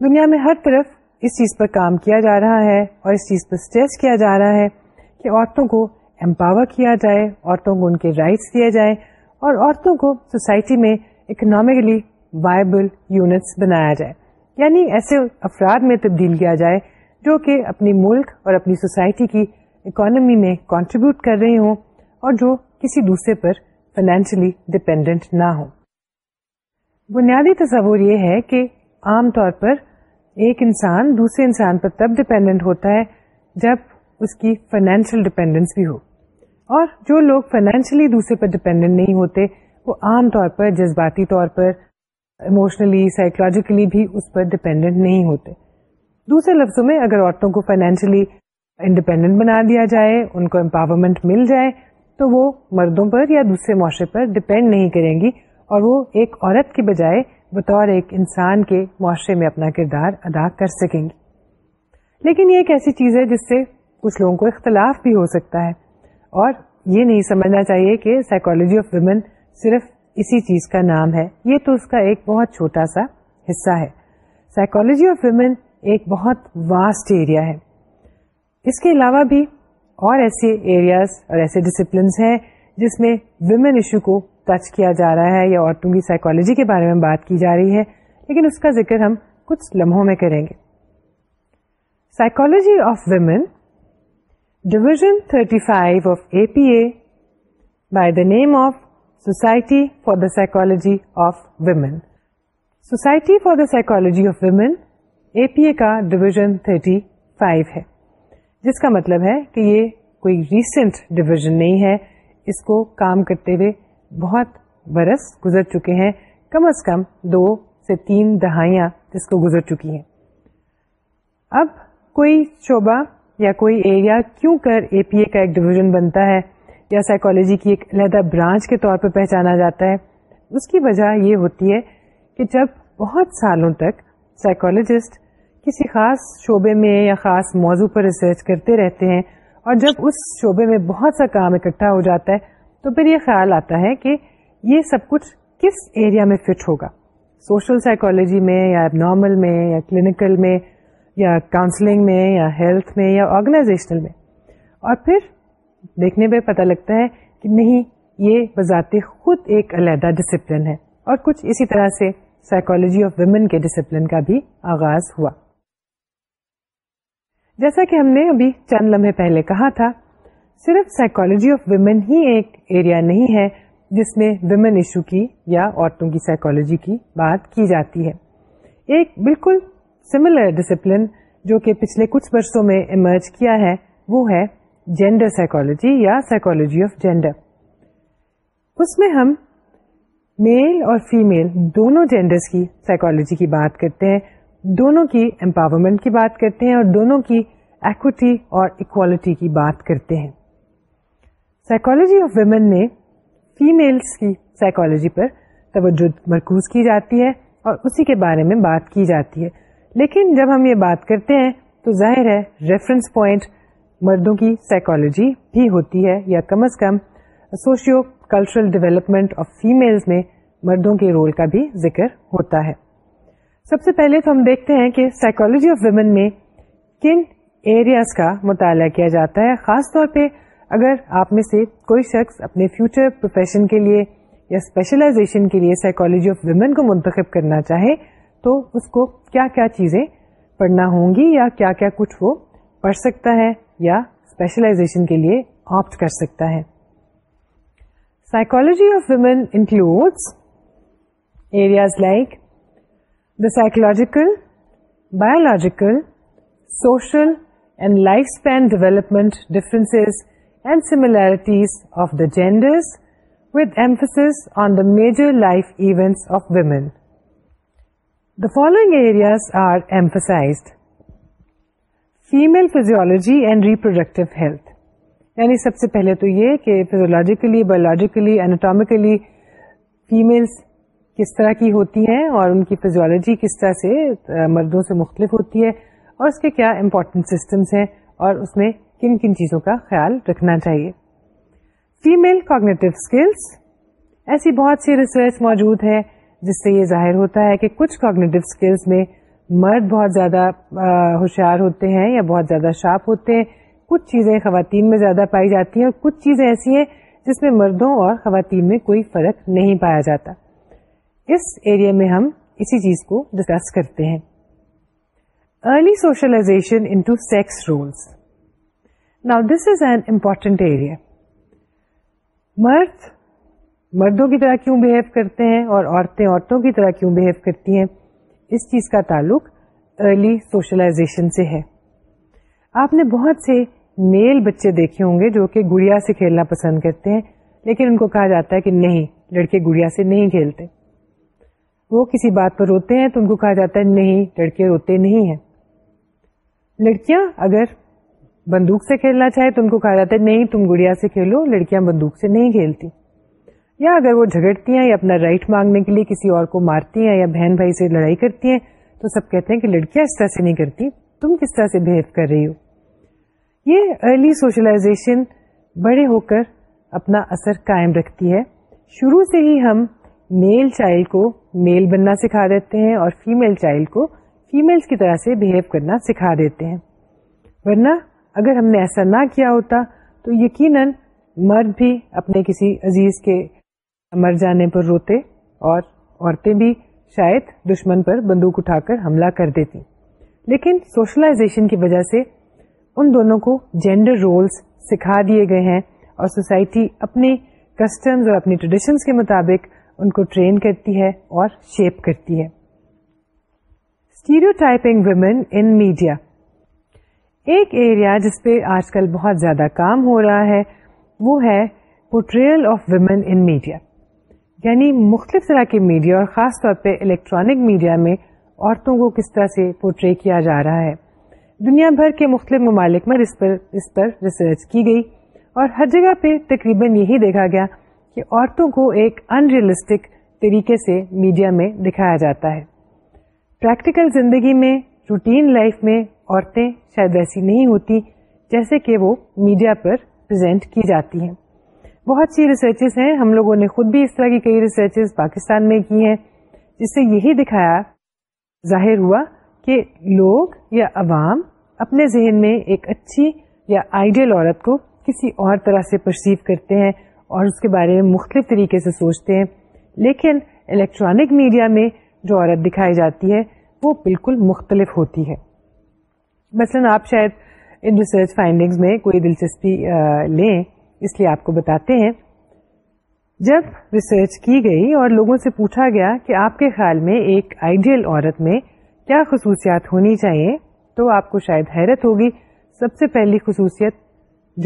[SPEAKER 1] دنیا میں ہر طرف اس چیز پر کام کیا جا رہا ہے اور اس چیز پر اسٹریس کیا جا رہا ہے کہ عورتوں کو امپاور کیا جائے عورتوں کو ان کے رائٹس دیا جائے اور عورتوں کو سوسائٹی میں اکنامکلی وائبل یونٹس بنایا جائے یعنی ایسے افراد میں تبدیل کیا جائے جو کہ اپنے ملک اور اپنی سوسائٹی کی اکانومی میں کانٹریبیوٹ کر رہے ہوں اور جو کسی دوسرے پر فائنینشلی ڈپینڈنٹ نہ ہوں بنیادی تصور یہ ہے کہ عام طور پر ایک انسان دوسرے انسان پر تب ڈپینڈنٹ ہوتا ہے جب اس کی فائنینشیل ڈپینڈنس بھی ہو اور جو لوگ فائنینشلی دوسرے پر ڈپینڈنٹ نہیں ہوتے وہ عام طور پر جذباتی طور پر اموشنلی سائیکولوجیکلی بھی اس پر ڈپینڈنٹ نہیں ہوتے دوسرے لفظوں میں اگر عورتوں کو فائنینشلی انڈیپینڈنٹ بنا دیا جائے ان کو امپاورمنٹ مل جائے تو وہ مردوں پر یا دوسرے معاشرے پر ڈپینڈ نہیں کریں گی اور وہ ایک عورت کے بجائے بطور ایک انسان کے معاشرے میں اپنا کردار ادا کر سکیں گی لیکن یہ ایک ایسی چیز ہے جس سے کچھ لوگوں کو اختلاف بھی ہو سکتا ہے اور یہ نہیں سمجھنا چاہیے کہ سائیکولوجی آف ویمن صرف اسی چیز کا نام ہے یہ تو اس کا ایک بہت چھوٹا سا حصہ ہے سائیکولوجی آف ویمن ایک بہت واسٹ ایریا ہے اس کے علاوہ بھی اور ایسے ایریاز اور ایسے ڈسپلنس ہیں جس میں ویمن ایشو کو ٹچ کیا جا رہا ہے یا عورتوں کی سائیکولوجی کے بارے میں بات کی جا رہی ہے لیکن اس کا ذکر ہم کچھ لمحوں میں کریں گے psychology of women division thirty five of A P A by the name of society for the psychology of women society for the psychology of women A P A کا ڈویژن تھرٹی فائیو ہے جس کا مطلب ہے کہ یہ کوئی recent division نہیں ہے اس کو کام کرتے ہوئے بہت برس گزر چکے ہیں کم از کم دو سے تین دہائیاں اس کو گزر چکی ہیں اب کوئی شعبہ یا کوئی ایریا کیوں کر اے پی اے کا ایک ڈویژن بنتا ہے یا سائیکولوجی کی ایک علیحدہ برانچ کے طور پر پہچانا جاتا ہے اس کی وجہ یہ ہوتی ہے کہ جب بہت سالوں تک سائیکولوجسٹ کسی خاص شعبے میں یا خاص موضوع پر ریسرچ کرتے رہتے ہیں اور جب اس شعبے میں بہت سا کام اکٹھا ہو جاتا ہے تو پھر یہ خیال آتا ہے کہ یہ سب کچھ کس ایریا میں فٹ ہوگا سوشل سائیکولوجی میں یا نارمل میں یا کلینکل میں یا کاؤنسلنگ میں یا ہیلتھ میں یا آرگنائزیشنل میں اور پھر دیکھنے میں پتہ لگتا ہے کہ نہیں یہ بذات خود ایک علیحدہ ڈسپلن ہے اور کچھ اسی طرح سے سائیکالوجی آف ویمن کے ڈسپلن کا بھی آغاز ہوا جیسا کہ ہم نے ابھی چند لمحے پہلے کہا تھا صرف سائیکولوجی آف ویمن ہی ایک ایریا نہیں ہے جس میں ویمن ایشو کی یا عورتوں کی سائیکالوجی کی بات کی جاتی ہے ایک بالکل سملر ڈسپلن جو کہ پچھلے کچھ برسوں میں ایمرج کیا ہے وہ ہے جینڈر سائیکالوجی یا سائیکولوجی آف جینڈر اس میں ہم میل اور فیمل دونوں جینڈرز کی سائیکولوجی کی بات کرتے ہیں دونوں کی امپاورمنٹ کی بات کرتے ہیں اور دونوں کی ایکوٹی اور اکوالٹی کی بات کرتے ہیں سائیکولوجی آف ویمن میں فیمیلس کی سائیکالوجی پر توجہ مرکوز کی جاتی ہے اور اسی کے بارے میں بات کی جاتی ہے لیکن جب ہم یہ بات کرتے ہیں تو ظاہر ہے ریفرنس پوائنٹ مردوں کی سائیکولوجی بھی ہوتی ہے یا کم از کم socio cultural development of females میں مردوں کے رول کا بھی ذکر ہوتا ہے سب سے پہلے تو ہم دیکھتے ہیں کہ سائیکولوجی آف ویمن میں کن ایریاز کا مطالعہ کیا جاتا ہے خاص طور پہ اگر آپ میں سے کوئی شخص اپنے فیوچر پروفیشن کے لیے یا اسپیشلائزیشن کے لیے سائیکولوجی آف ویمن کو منتخب کرنا چاہے تو اس کو کیا کیا چیزیں پڑھنا ہوں گی یا کیا کیا کچھ وہ پڑھ سکتا ہے یا اسپیشلائزیشن کے لیے آپٹ کر سکتا ہے psychology of women include areas like the biological social and life span development differences and similarities of the genders with emphasis on the major life events of women. The following areas are emphasized female physiology and reproductive health یعنی سب سے پہلے تو یہ کہ physiologically biologically ایناٹامیکلی families کس طرح کی ہوتی ہیں اور ان کی فیزیولوجی کس طرح سے مردوں سے مختلف ہوتی ہے اور اس کے کیا امپورٹنٹ سسٹمس ہیں اور اس میں کن کن چیزوں کا خیال رکھنا چاہیے فیمل کاگنیٹو اسکلس ایسی بہت سی ریسرچ موجود ہے جس سے یہ ظاہر ہوتا ہے کہ کچھ کاگنیٹو اسکلس میں مرد بہت زیادہ ہوشیار ہوتے ہیں یا بہت زیادہ شارپ ہوتے ہیں کچھ چیزیں خواتین میں زیادہ پائی جاتی ہیں اور کچھ چیزیں ایسی ہیں جس میں مردوں اور خواتین میں کوئی فرق نہیں پایا جاتا اس ایریا میں ہم اسی چیز کو ڈسکس کرتے ہیں early socialization into sex roles now this is an important area مرد مردوں کی طرح کیوں بہیو کرتے ہیں اور عورتیں عورتوں کی طرح کیوں بہیو کرتی ہیں اس چیز کا تعلق ارلی سوشلائزیشن سے ہے آپ نے بہت سے میل بچے دیکھے ہوں گے جو کہ گڑیا سے کھیلنا پسند کرتے ہیں لیکن ان کو کہا جاتا ہے کہ نہیں لڑکے گڑیا سے نہیں کھیلتے وہ کسی بات پر روتے ہیں تو ان کو کہا جاتا ہے نہیں نہیں لڑکے روتے ہیں لڑکیاں اگر بندوق سے کھیلنا چاہے تو ان کو کہا جاتا ہے نہیں تم گڑیا سے سے کھیلو لڑکیاں بندوق نہیں کھیلتی یا اگر وہ جھگڑتی ہیں یا اپنا رائٹ مانگنے کے لیے کسی اور کو مارتی ہیں یا بہن بھائی سے لڑائی کرتی ہیں تو سب کہتے ہیں کہ لڑکیاں اس طرح سے نہیں کرتی تم کس طرح سے بہیو کر رہی ہو یہ ارلی سوشلائزیشن بڑے ہو کر اپنا اثر قائم رکھتی ہے شروع سے ہی ہم میل چائلڈ کو میل بننا سکھا دیتے ہیں اور فیمل چائلڈ کو فیمل کی طرح سے بہیو کرنا سکھا دیتے ہیں ورنہ اگر ہم نے ایسا نہ کیا ہوتا تو یقیناً مرد بھی اپنے کسی عزیز کے مر جانے پر روتے اور عورتیں بھی شاید دشمن پر بندوق اٹھا کر حملہ کر دیتی لیکن سوشلائزیشن کی وجہ سے ان دونوں کو جینڈر رولز سکھا دیے گئے ہیں اور سوسائٹی اپنے کسٹمز اور اپنی ٹریڈیشنز کے مطابق ان کو ٹرین کرتی ہے اور شیپ کرتی ہے ویمن ان میڈیا ایک ایریا جس پہ آج کل بہت زیادہ کام ہو رہا ہے وہ ہے portrayal of women in media یعنی مختلف طرح کے میڈیا اور خاص طور پہ الیکٹرانک میڈیا میں عورتوں کو کس طرح سے پورٹری کیا جا رہا ہے دنیا بھر کے مختلف ممالک میں اس پر ریسرچ کی گئی اور ہر جگہ پہ تقریباً یہی دیکھا گیا کہ عورتوں کو ایک انریلسٹک طریقے سے میڈیا میں دکھایا جاتا ہے پریکٹیکل زندگی میں روٹین لائف میں عورتیں شاید نہیں ہوتی جیسے کہ وہ میڈیا پر کی جاتی ہیں بہت سی ریسرچز ہیں ہم لوگوں نے خود بھی اس طرح کی کئی ریسرچز پاکستان میں کی ہیں جس سے یہی دکھایا ظاہر ہوا کہ لوگ یا عوام اپنے ذہن میں ایک اچھی یا آئیڈیل عورت کو کسی اور طرح سے پرسیو کرتے ہیں اور اس کے بارے میں مختلف طریقے سے سوچتے ہیں لیکن الیکٹرانک میڈیا میں جو عورت دکھائی جاتی ہے وہ بالکل مختلف ہوتی ہے مثلا آپ شاید ان ریسرچ فائنڈنگز میں کوئی دلچسپی لیں اس لیے آپ کو بتاتے ہیں جب ریسرچ کی گئی اور لوگوں سے پوچھا گیا کہ آپ کے خیال میں ایک آئیڈیل عورت میں کیا خصوصیات ہونی چاہیے تو آپ کو شاید حیرت ہوگی سب سے پہلی خصوصیت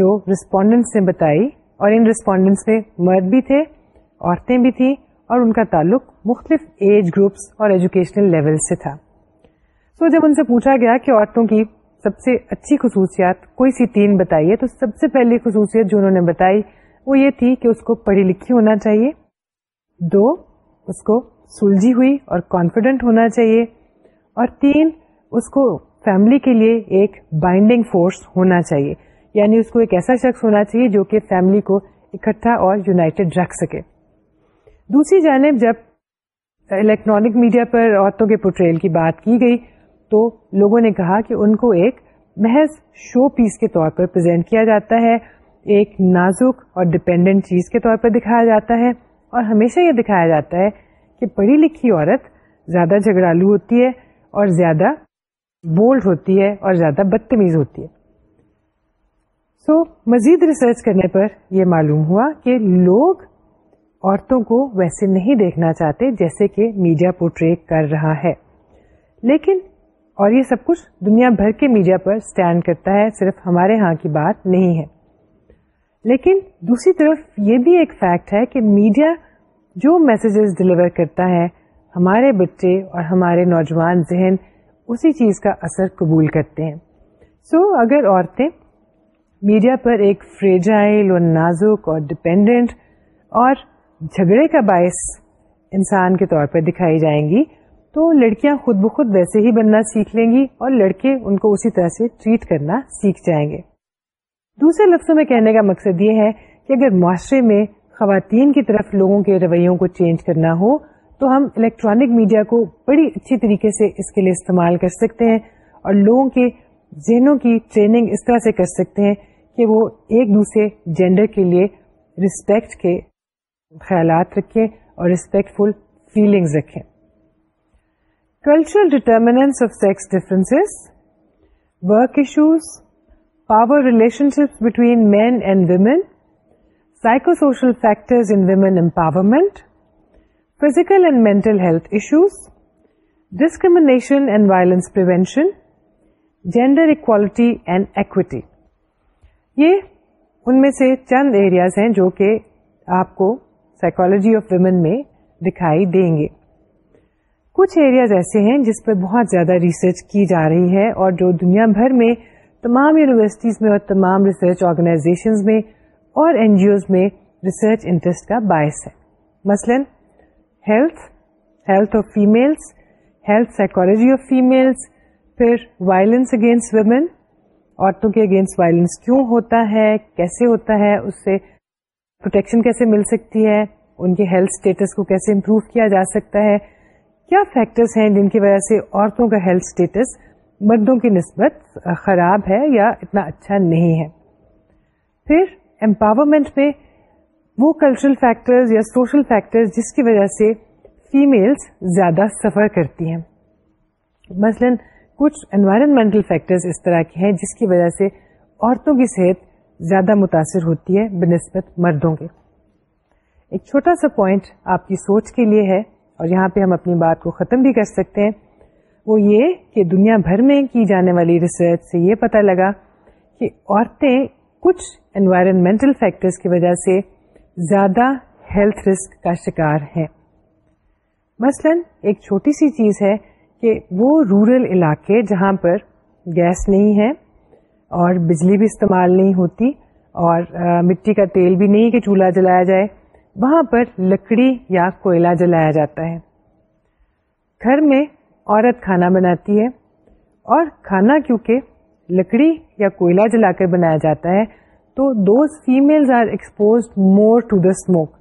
[SPEAKER 1] جو رسپونڈنٹس نے بتائی اور ان ریسپونڈینٹس میں مرد بھی تھے عورتیں بھی تھیں اور ان کا تعلق مختلف ایج گروپس اور ایجوکیشنل لیول سے تھا سو so, جب ان سے پوچھا گیا کہ عورتوں کی سب سے اچھی خصوصیات کوئی سی تین بتائیے تو سب سے پہلی خصوصیت جو انہوں نے بتائی وہ یہ تھی کہ اس کو پڑھی لکھی ہونا چاہیے دو اس کو سلجھی ہوئی اور کانفیڈنٹ ہونا چاہیے اور تین اس کو فیملی کے لیے ایک بائنڈنگ فورس ہونا چاہیے یعنی اس کو ایک ایسا شخص ہونا چاہیے جو کہ فیملی کو اکٹھا اور یونائٹیڈ رکھ سکے دوسری جانب جب الیکٹرانک میڈیا پر عورتوں کے پورٹریل کی بات کی گئی تو لوگوں نے کہا کہ ان کو ایک محض شو پیس کے طور پر پرزینٹ کیا جاتا ہے ایک نازک اور ڈپینڈنٹ چیز کے طور پر دکھایا جاتا ہے اور ہمیشہ یہ دکھایا جاتا ہے کہ پڑھی لکھی عورت زیادہ جھگڑالو ہوتی ہے اور زیادہ بولڈ ہوتی ہے اور زیادہ بدتمیز ہوتی ہے سو مزید ریسرچ کرنے پر یہ معلوم ہوا کہ لوگ عورتوں کو ویسے نہیں دیکھنا چاہتے جیسے کہ میڈیا پورٹری کر رہا ہے لیکن اور یہ سب کچھ دنیا بھر کے میڈیا پر اسٹینڈ کرتا ہے صرف ہمارے ہاں کی بات نہیں ہے لیکن دوسری طرف یہ بھی ایک فیکٹ ہے کہ میڈیا جو میسیجز ڈلیور کرتا ہے ہمارے بچے اور ہمارے نوجوان ذہن اسی چیز کا اثر قبول کرتے ہیں سو so, اگر عورتیں میڈیا پر ایک فریجائل اور نازک اور ڈپینڈنٹ اور جھگڑے کا باعث انسان کے طور پر دکھائی جائیں گی تو لڑکیاں خود بخود ویسے ہی بننا سیکھ لیں گی اور لڑکے ان کو اسی طرح سے ٹریٹ کرنا سیکھ جائیں گے دوسرے لفظوں میں کہنے کا مقصد یہ ہے کہ اگر معاشرے میں خواتین کی طرف لوگوں کے رویوں کو چینج کرنا ہو تو ہم الیکٹرانک میڈیا کو بڑی اچھی طریقے سے اس کے لیے استعمال کر سکتے ہیں اور لوگوں کے ذہنوں کی ٹریننگ اس طرح سے کر سکتے ہیں کہ وہ ایک دوسرے جینڈر کے لیے رسپیکٹ کے خیالات رکھیں اور رسپیکٹ فل فیلنگز رکھیں cultural determinants of sex difference work issues power relationships between men and women psycho social factors in women empowerment physical and mental health issues discrimination and violence prevention gender equality and equity یہ ان میں سے چند areas ہیں جو کہ آپ کو سائیکولوجی آف ویمن میں دکھائی دیں گے کچھ ایریاز ایسے ہیں جس پہ بہت زیادہ ریسرچ کی جا رہی ہے اور جو دنیا بھر میں تمام یونیورسٹیز میں اور تمام ریسرچ آرگنائزیشنز میں اور این جی اوز میں ریسرچ انٹرسٹ کا باعث ہے مثلا health health of females health psychology of females پھر وائلنس اگینسٹ ویمن عورتوں کے اگینسٹ وائلنس کیوں ہوتا ہے کیسے ہوتا ہے اس سے پروٹیکشن کیسے مل سکتی ہے ان کے ہیلتھ اسٹیٹس کو کیسے امپروو کیا جا سکتا ہے کیا فیکٹرس ہیں جن کی وجہ سے عورتوں کا ہیلتھ اسٹیٹس مردوں کی نسبت خراب ہے یا اتنا اچھا نہیں ہے پھر امپاورمنٹ میں وہ کلچرل فیکٹر یا سوشل فیکٹر جس کی وجہ سے فیمیلز زیادہ سفر کرتی ہیں مثلاً کچھ انوائرمنٹل فیکٹر اس طرح کے ہیں جس کی وجہ سے عورتوں کی صحت زیادہ متاثر ہوتی ہے بنسبت مردوں کے ایک چھوٹا سا پوائنٹ آپ کی سوچ کے لیے ہے اور یہاں پہ ہم اپنی بات کو ختم بھی کر سکتے ہیں وہ یہ کہ دنیا بھر میں کی جانے والی ریسرچ سے یہ پتا لگا کہ عورتیں کچھ انوائرمنٹل فیکٹر کی وجہ سے زیادہ ہیلتھ رسک کا شکار ہیں مثلاً ایک چھوٹی سی چیز ہے کہ وہ رورل علاقے جہاں پر گیس نہیں ہے اور بجلی بھی استعمال نہیں ہوتی اور مٹی کا تیل بھی نہیں کہ چولہا جلایا جائے وہاں پر لکڑی یا کوئلہ جلایا جاتا ہے گھر میں عورت کھانا بناتی ہے اور کھانا کیونکہ لکڑی یا کوئلہ جلا کر بنایا جاتا ہے تو دو female are expose more to the smoke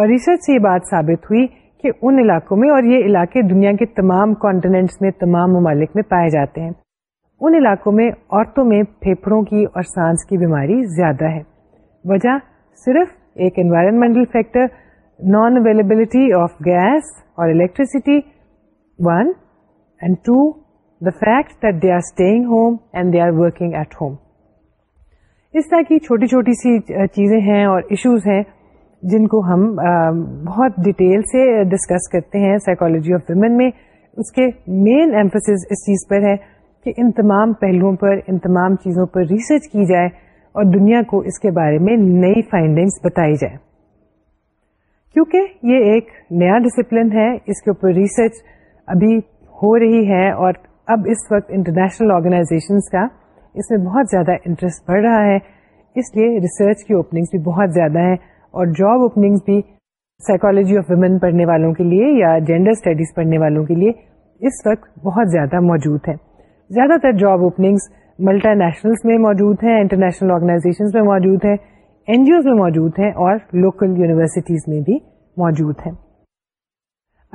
[SPEAKER 1] اور ریسرچ سے یہ بات ثابت ہوئی کہ ان علاقوں میں اور یہ علاقے دنیا کے تمام کانٹیننٹس میں تمام ممالک میں پائے جاتے ہیں ان علاقوں میں عورتوں میں پھیپھڑوں کی اور سانس کی بیماری زیادہ ہے وجہ صرف ایک environmental factor non availability of gas اور electricity one and two the fact that they are staying home and they are working at home اس طرح کی چھوٹی چھوٹی سی چیزیں ہیں اور ایشوز ہیں جن کو ہم بہت ڈیٹیل سے ڈسکس کرتے ہیں سائیکولوجی آف ویمن میں اس کے مین ایمفس اس چیز پر ہے کہ ان تمام پہلوؤں پر ان تمام چیزوں پر ریسرچ کی جائے اور دنیا کو اس کے بارے میں نئی فائنڈنگس بتائی جائے کیونکہ یہ ایک نیا ڈسپلن ہے اس کے اوپر ریسرچ ابھی ہو رہی ہے اور اب اس وقت انٹرنیشنل آرگنائزیشن کا اس میں بہت زیادہ انٹرسٹ بڑھ رہا ہے اس لیے ریسرچ کی اوپننگس بھی بہت زیادہ ہیں اور جاب اوپننگ بھی سائیکالوجی آف ویمن پڑھنے والوں کے لیے یا جینڈر اسٹڈیز پڑھنے والوں کے لیے اس وقت بہت زیادہ موجود ہے زیادہ تر جاب اوپننگ ملٹا نیشنلس میں موجود ہیں انٹرنیشنل آرگنائزیشن میں موجود ہیں این جی اوز میں موجود ہیں اور لوکل یونیورسٹیز میں بھی موجود ہیں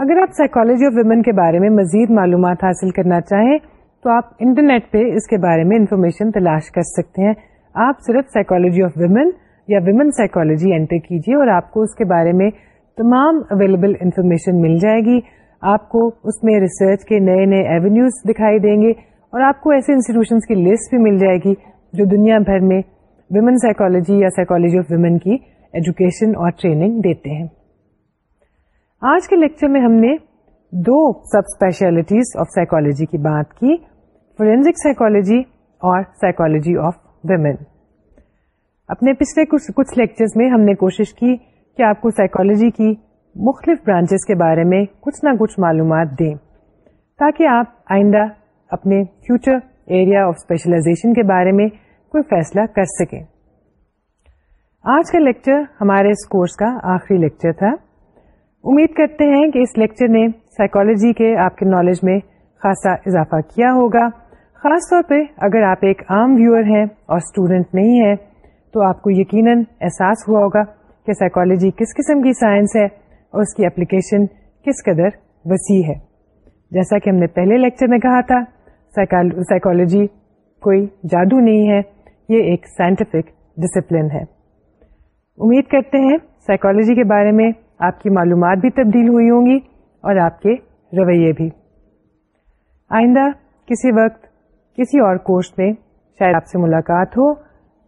[SPEAKER 1] اگر آپ سائیکالوجی آف ویمن کے بارے میں مزید معلومات حاصل کرنا چاہیں تو آپ انٹرنیٹ پہ اس کے بارے میں انفارمیشن تلاش کر سکتے ہیں آپ صرف سائیکولوجی آف ویمن یا ویمن سائیکالوجی انٹر کیجیے اور آپ کو اس کے بارے میں تمام اویلیبل انفارمیشن مل جائے گی آپ کو اس میں ریسرچ کے نئے نئے ایوینیوز دکھائی دیں گے اور آپ کو ایسے انسٹیٹیوشن کی لسٹ بھی مل جائے گی جو دنیا بھر میں ویمن سائیکالوجی یا سائیکالوجی آف ویمن کی ایجوکیشن اور ٹریننگ دیتے ہیں آج کے لیکچر میں ہم نے دو سب اسپیشلٹیز آف سائیکولوجی کی بات کی فورینزک سائیکولوجی اور سائیکالوجی آف ویمن اپنے پچھلے کچھ لیکچرز میں ہم نے کوشش کی کہ آپ کو سائیکالوجی کی مختلف برانچز کے بارے میں کچھ نہ کچھ معلومات دیں تاکہ آپ آئندہ اپنے فیوچر ایریا آف اسپیشلائزیشن کے بارے میں کوئی فیصلہ کر سکیں آج کا لیکچر ہمارے اس کورس کا آخری لیکچر تھا امید کرتے ہیں کہ اس لیکچر نے سائیکالوجی کے آپ کے نالج میں خاصا اضافہ کیا ہوگا خاص طور پہ اگر آپ ایک عام ویور ہیں اور اسٹوڈنٹ نہیں ہیں تو آپ کو یقیناً احساس ہوا ہوگا کہ سائیکالوجی کس قسم کی سائنس ہے اور اس کی اپلیکیشن کس قدر وسیع ہے جیسا کہ ہم نے پہلے لیکچر میں کہا تھا سائیکالوجی کوئی جادو نہیں ہے یہ ایک سائنٹیفک ڈسپلن ہے امید کرتے ہیں سائیکالوجی کے بارے میں آپ کی معلومات بھی تبدیل ہوئی ہوں گی اور آپ کے رویے بھی آئندہ کسی وقت کسی اور کورس میں شاید آپ سے ملاقات ہو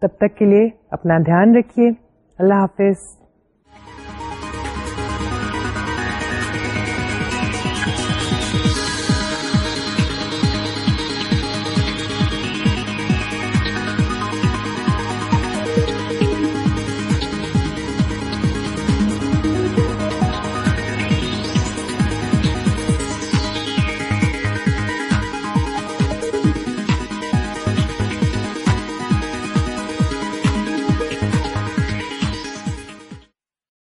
[SPEAKER 1] تب تک کے لیے اپنا دھیان رکھیے اللہ حافظ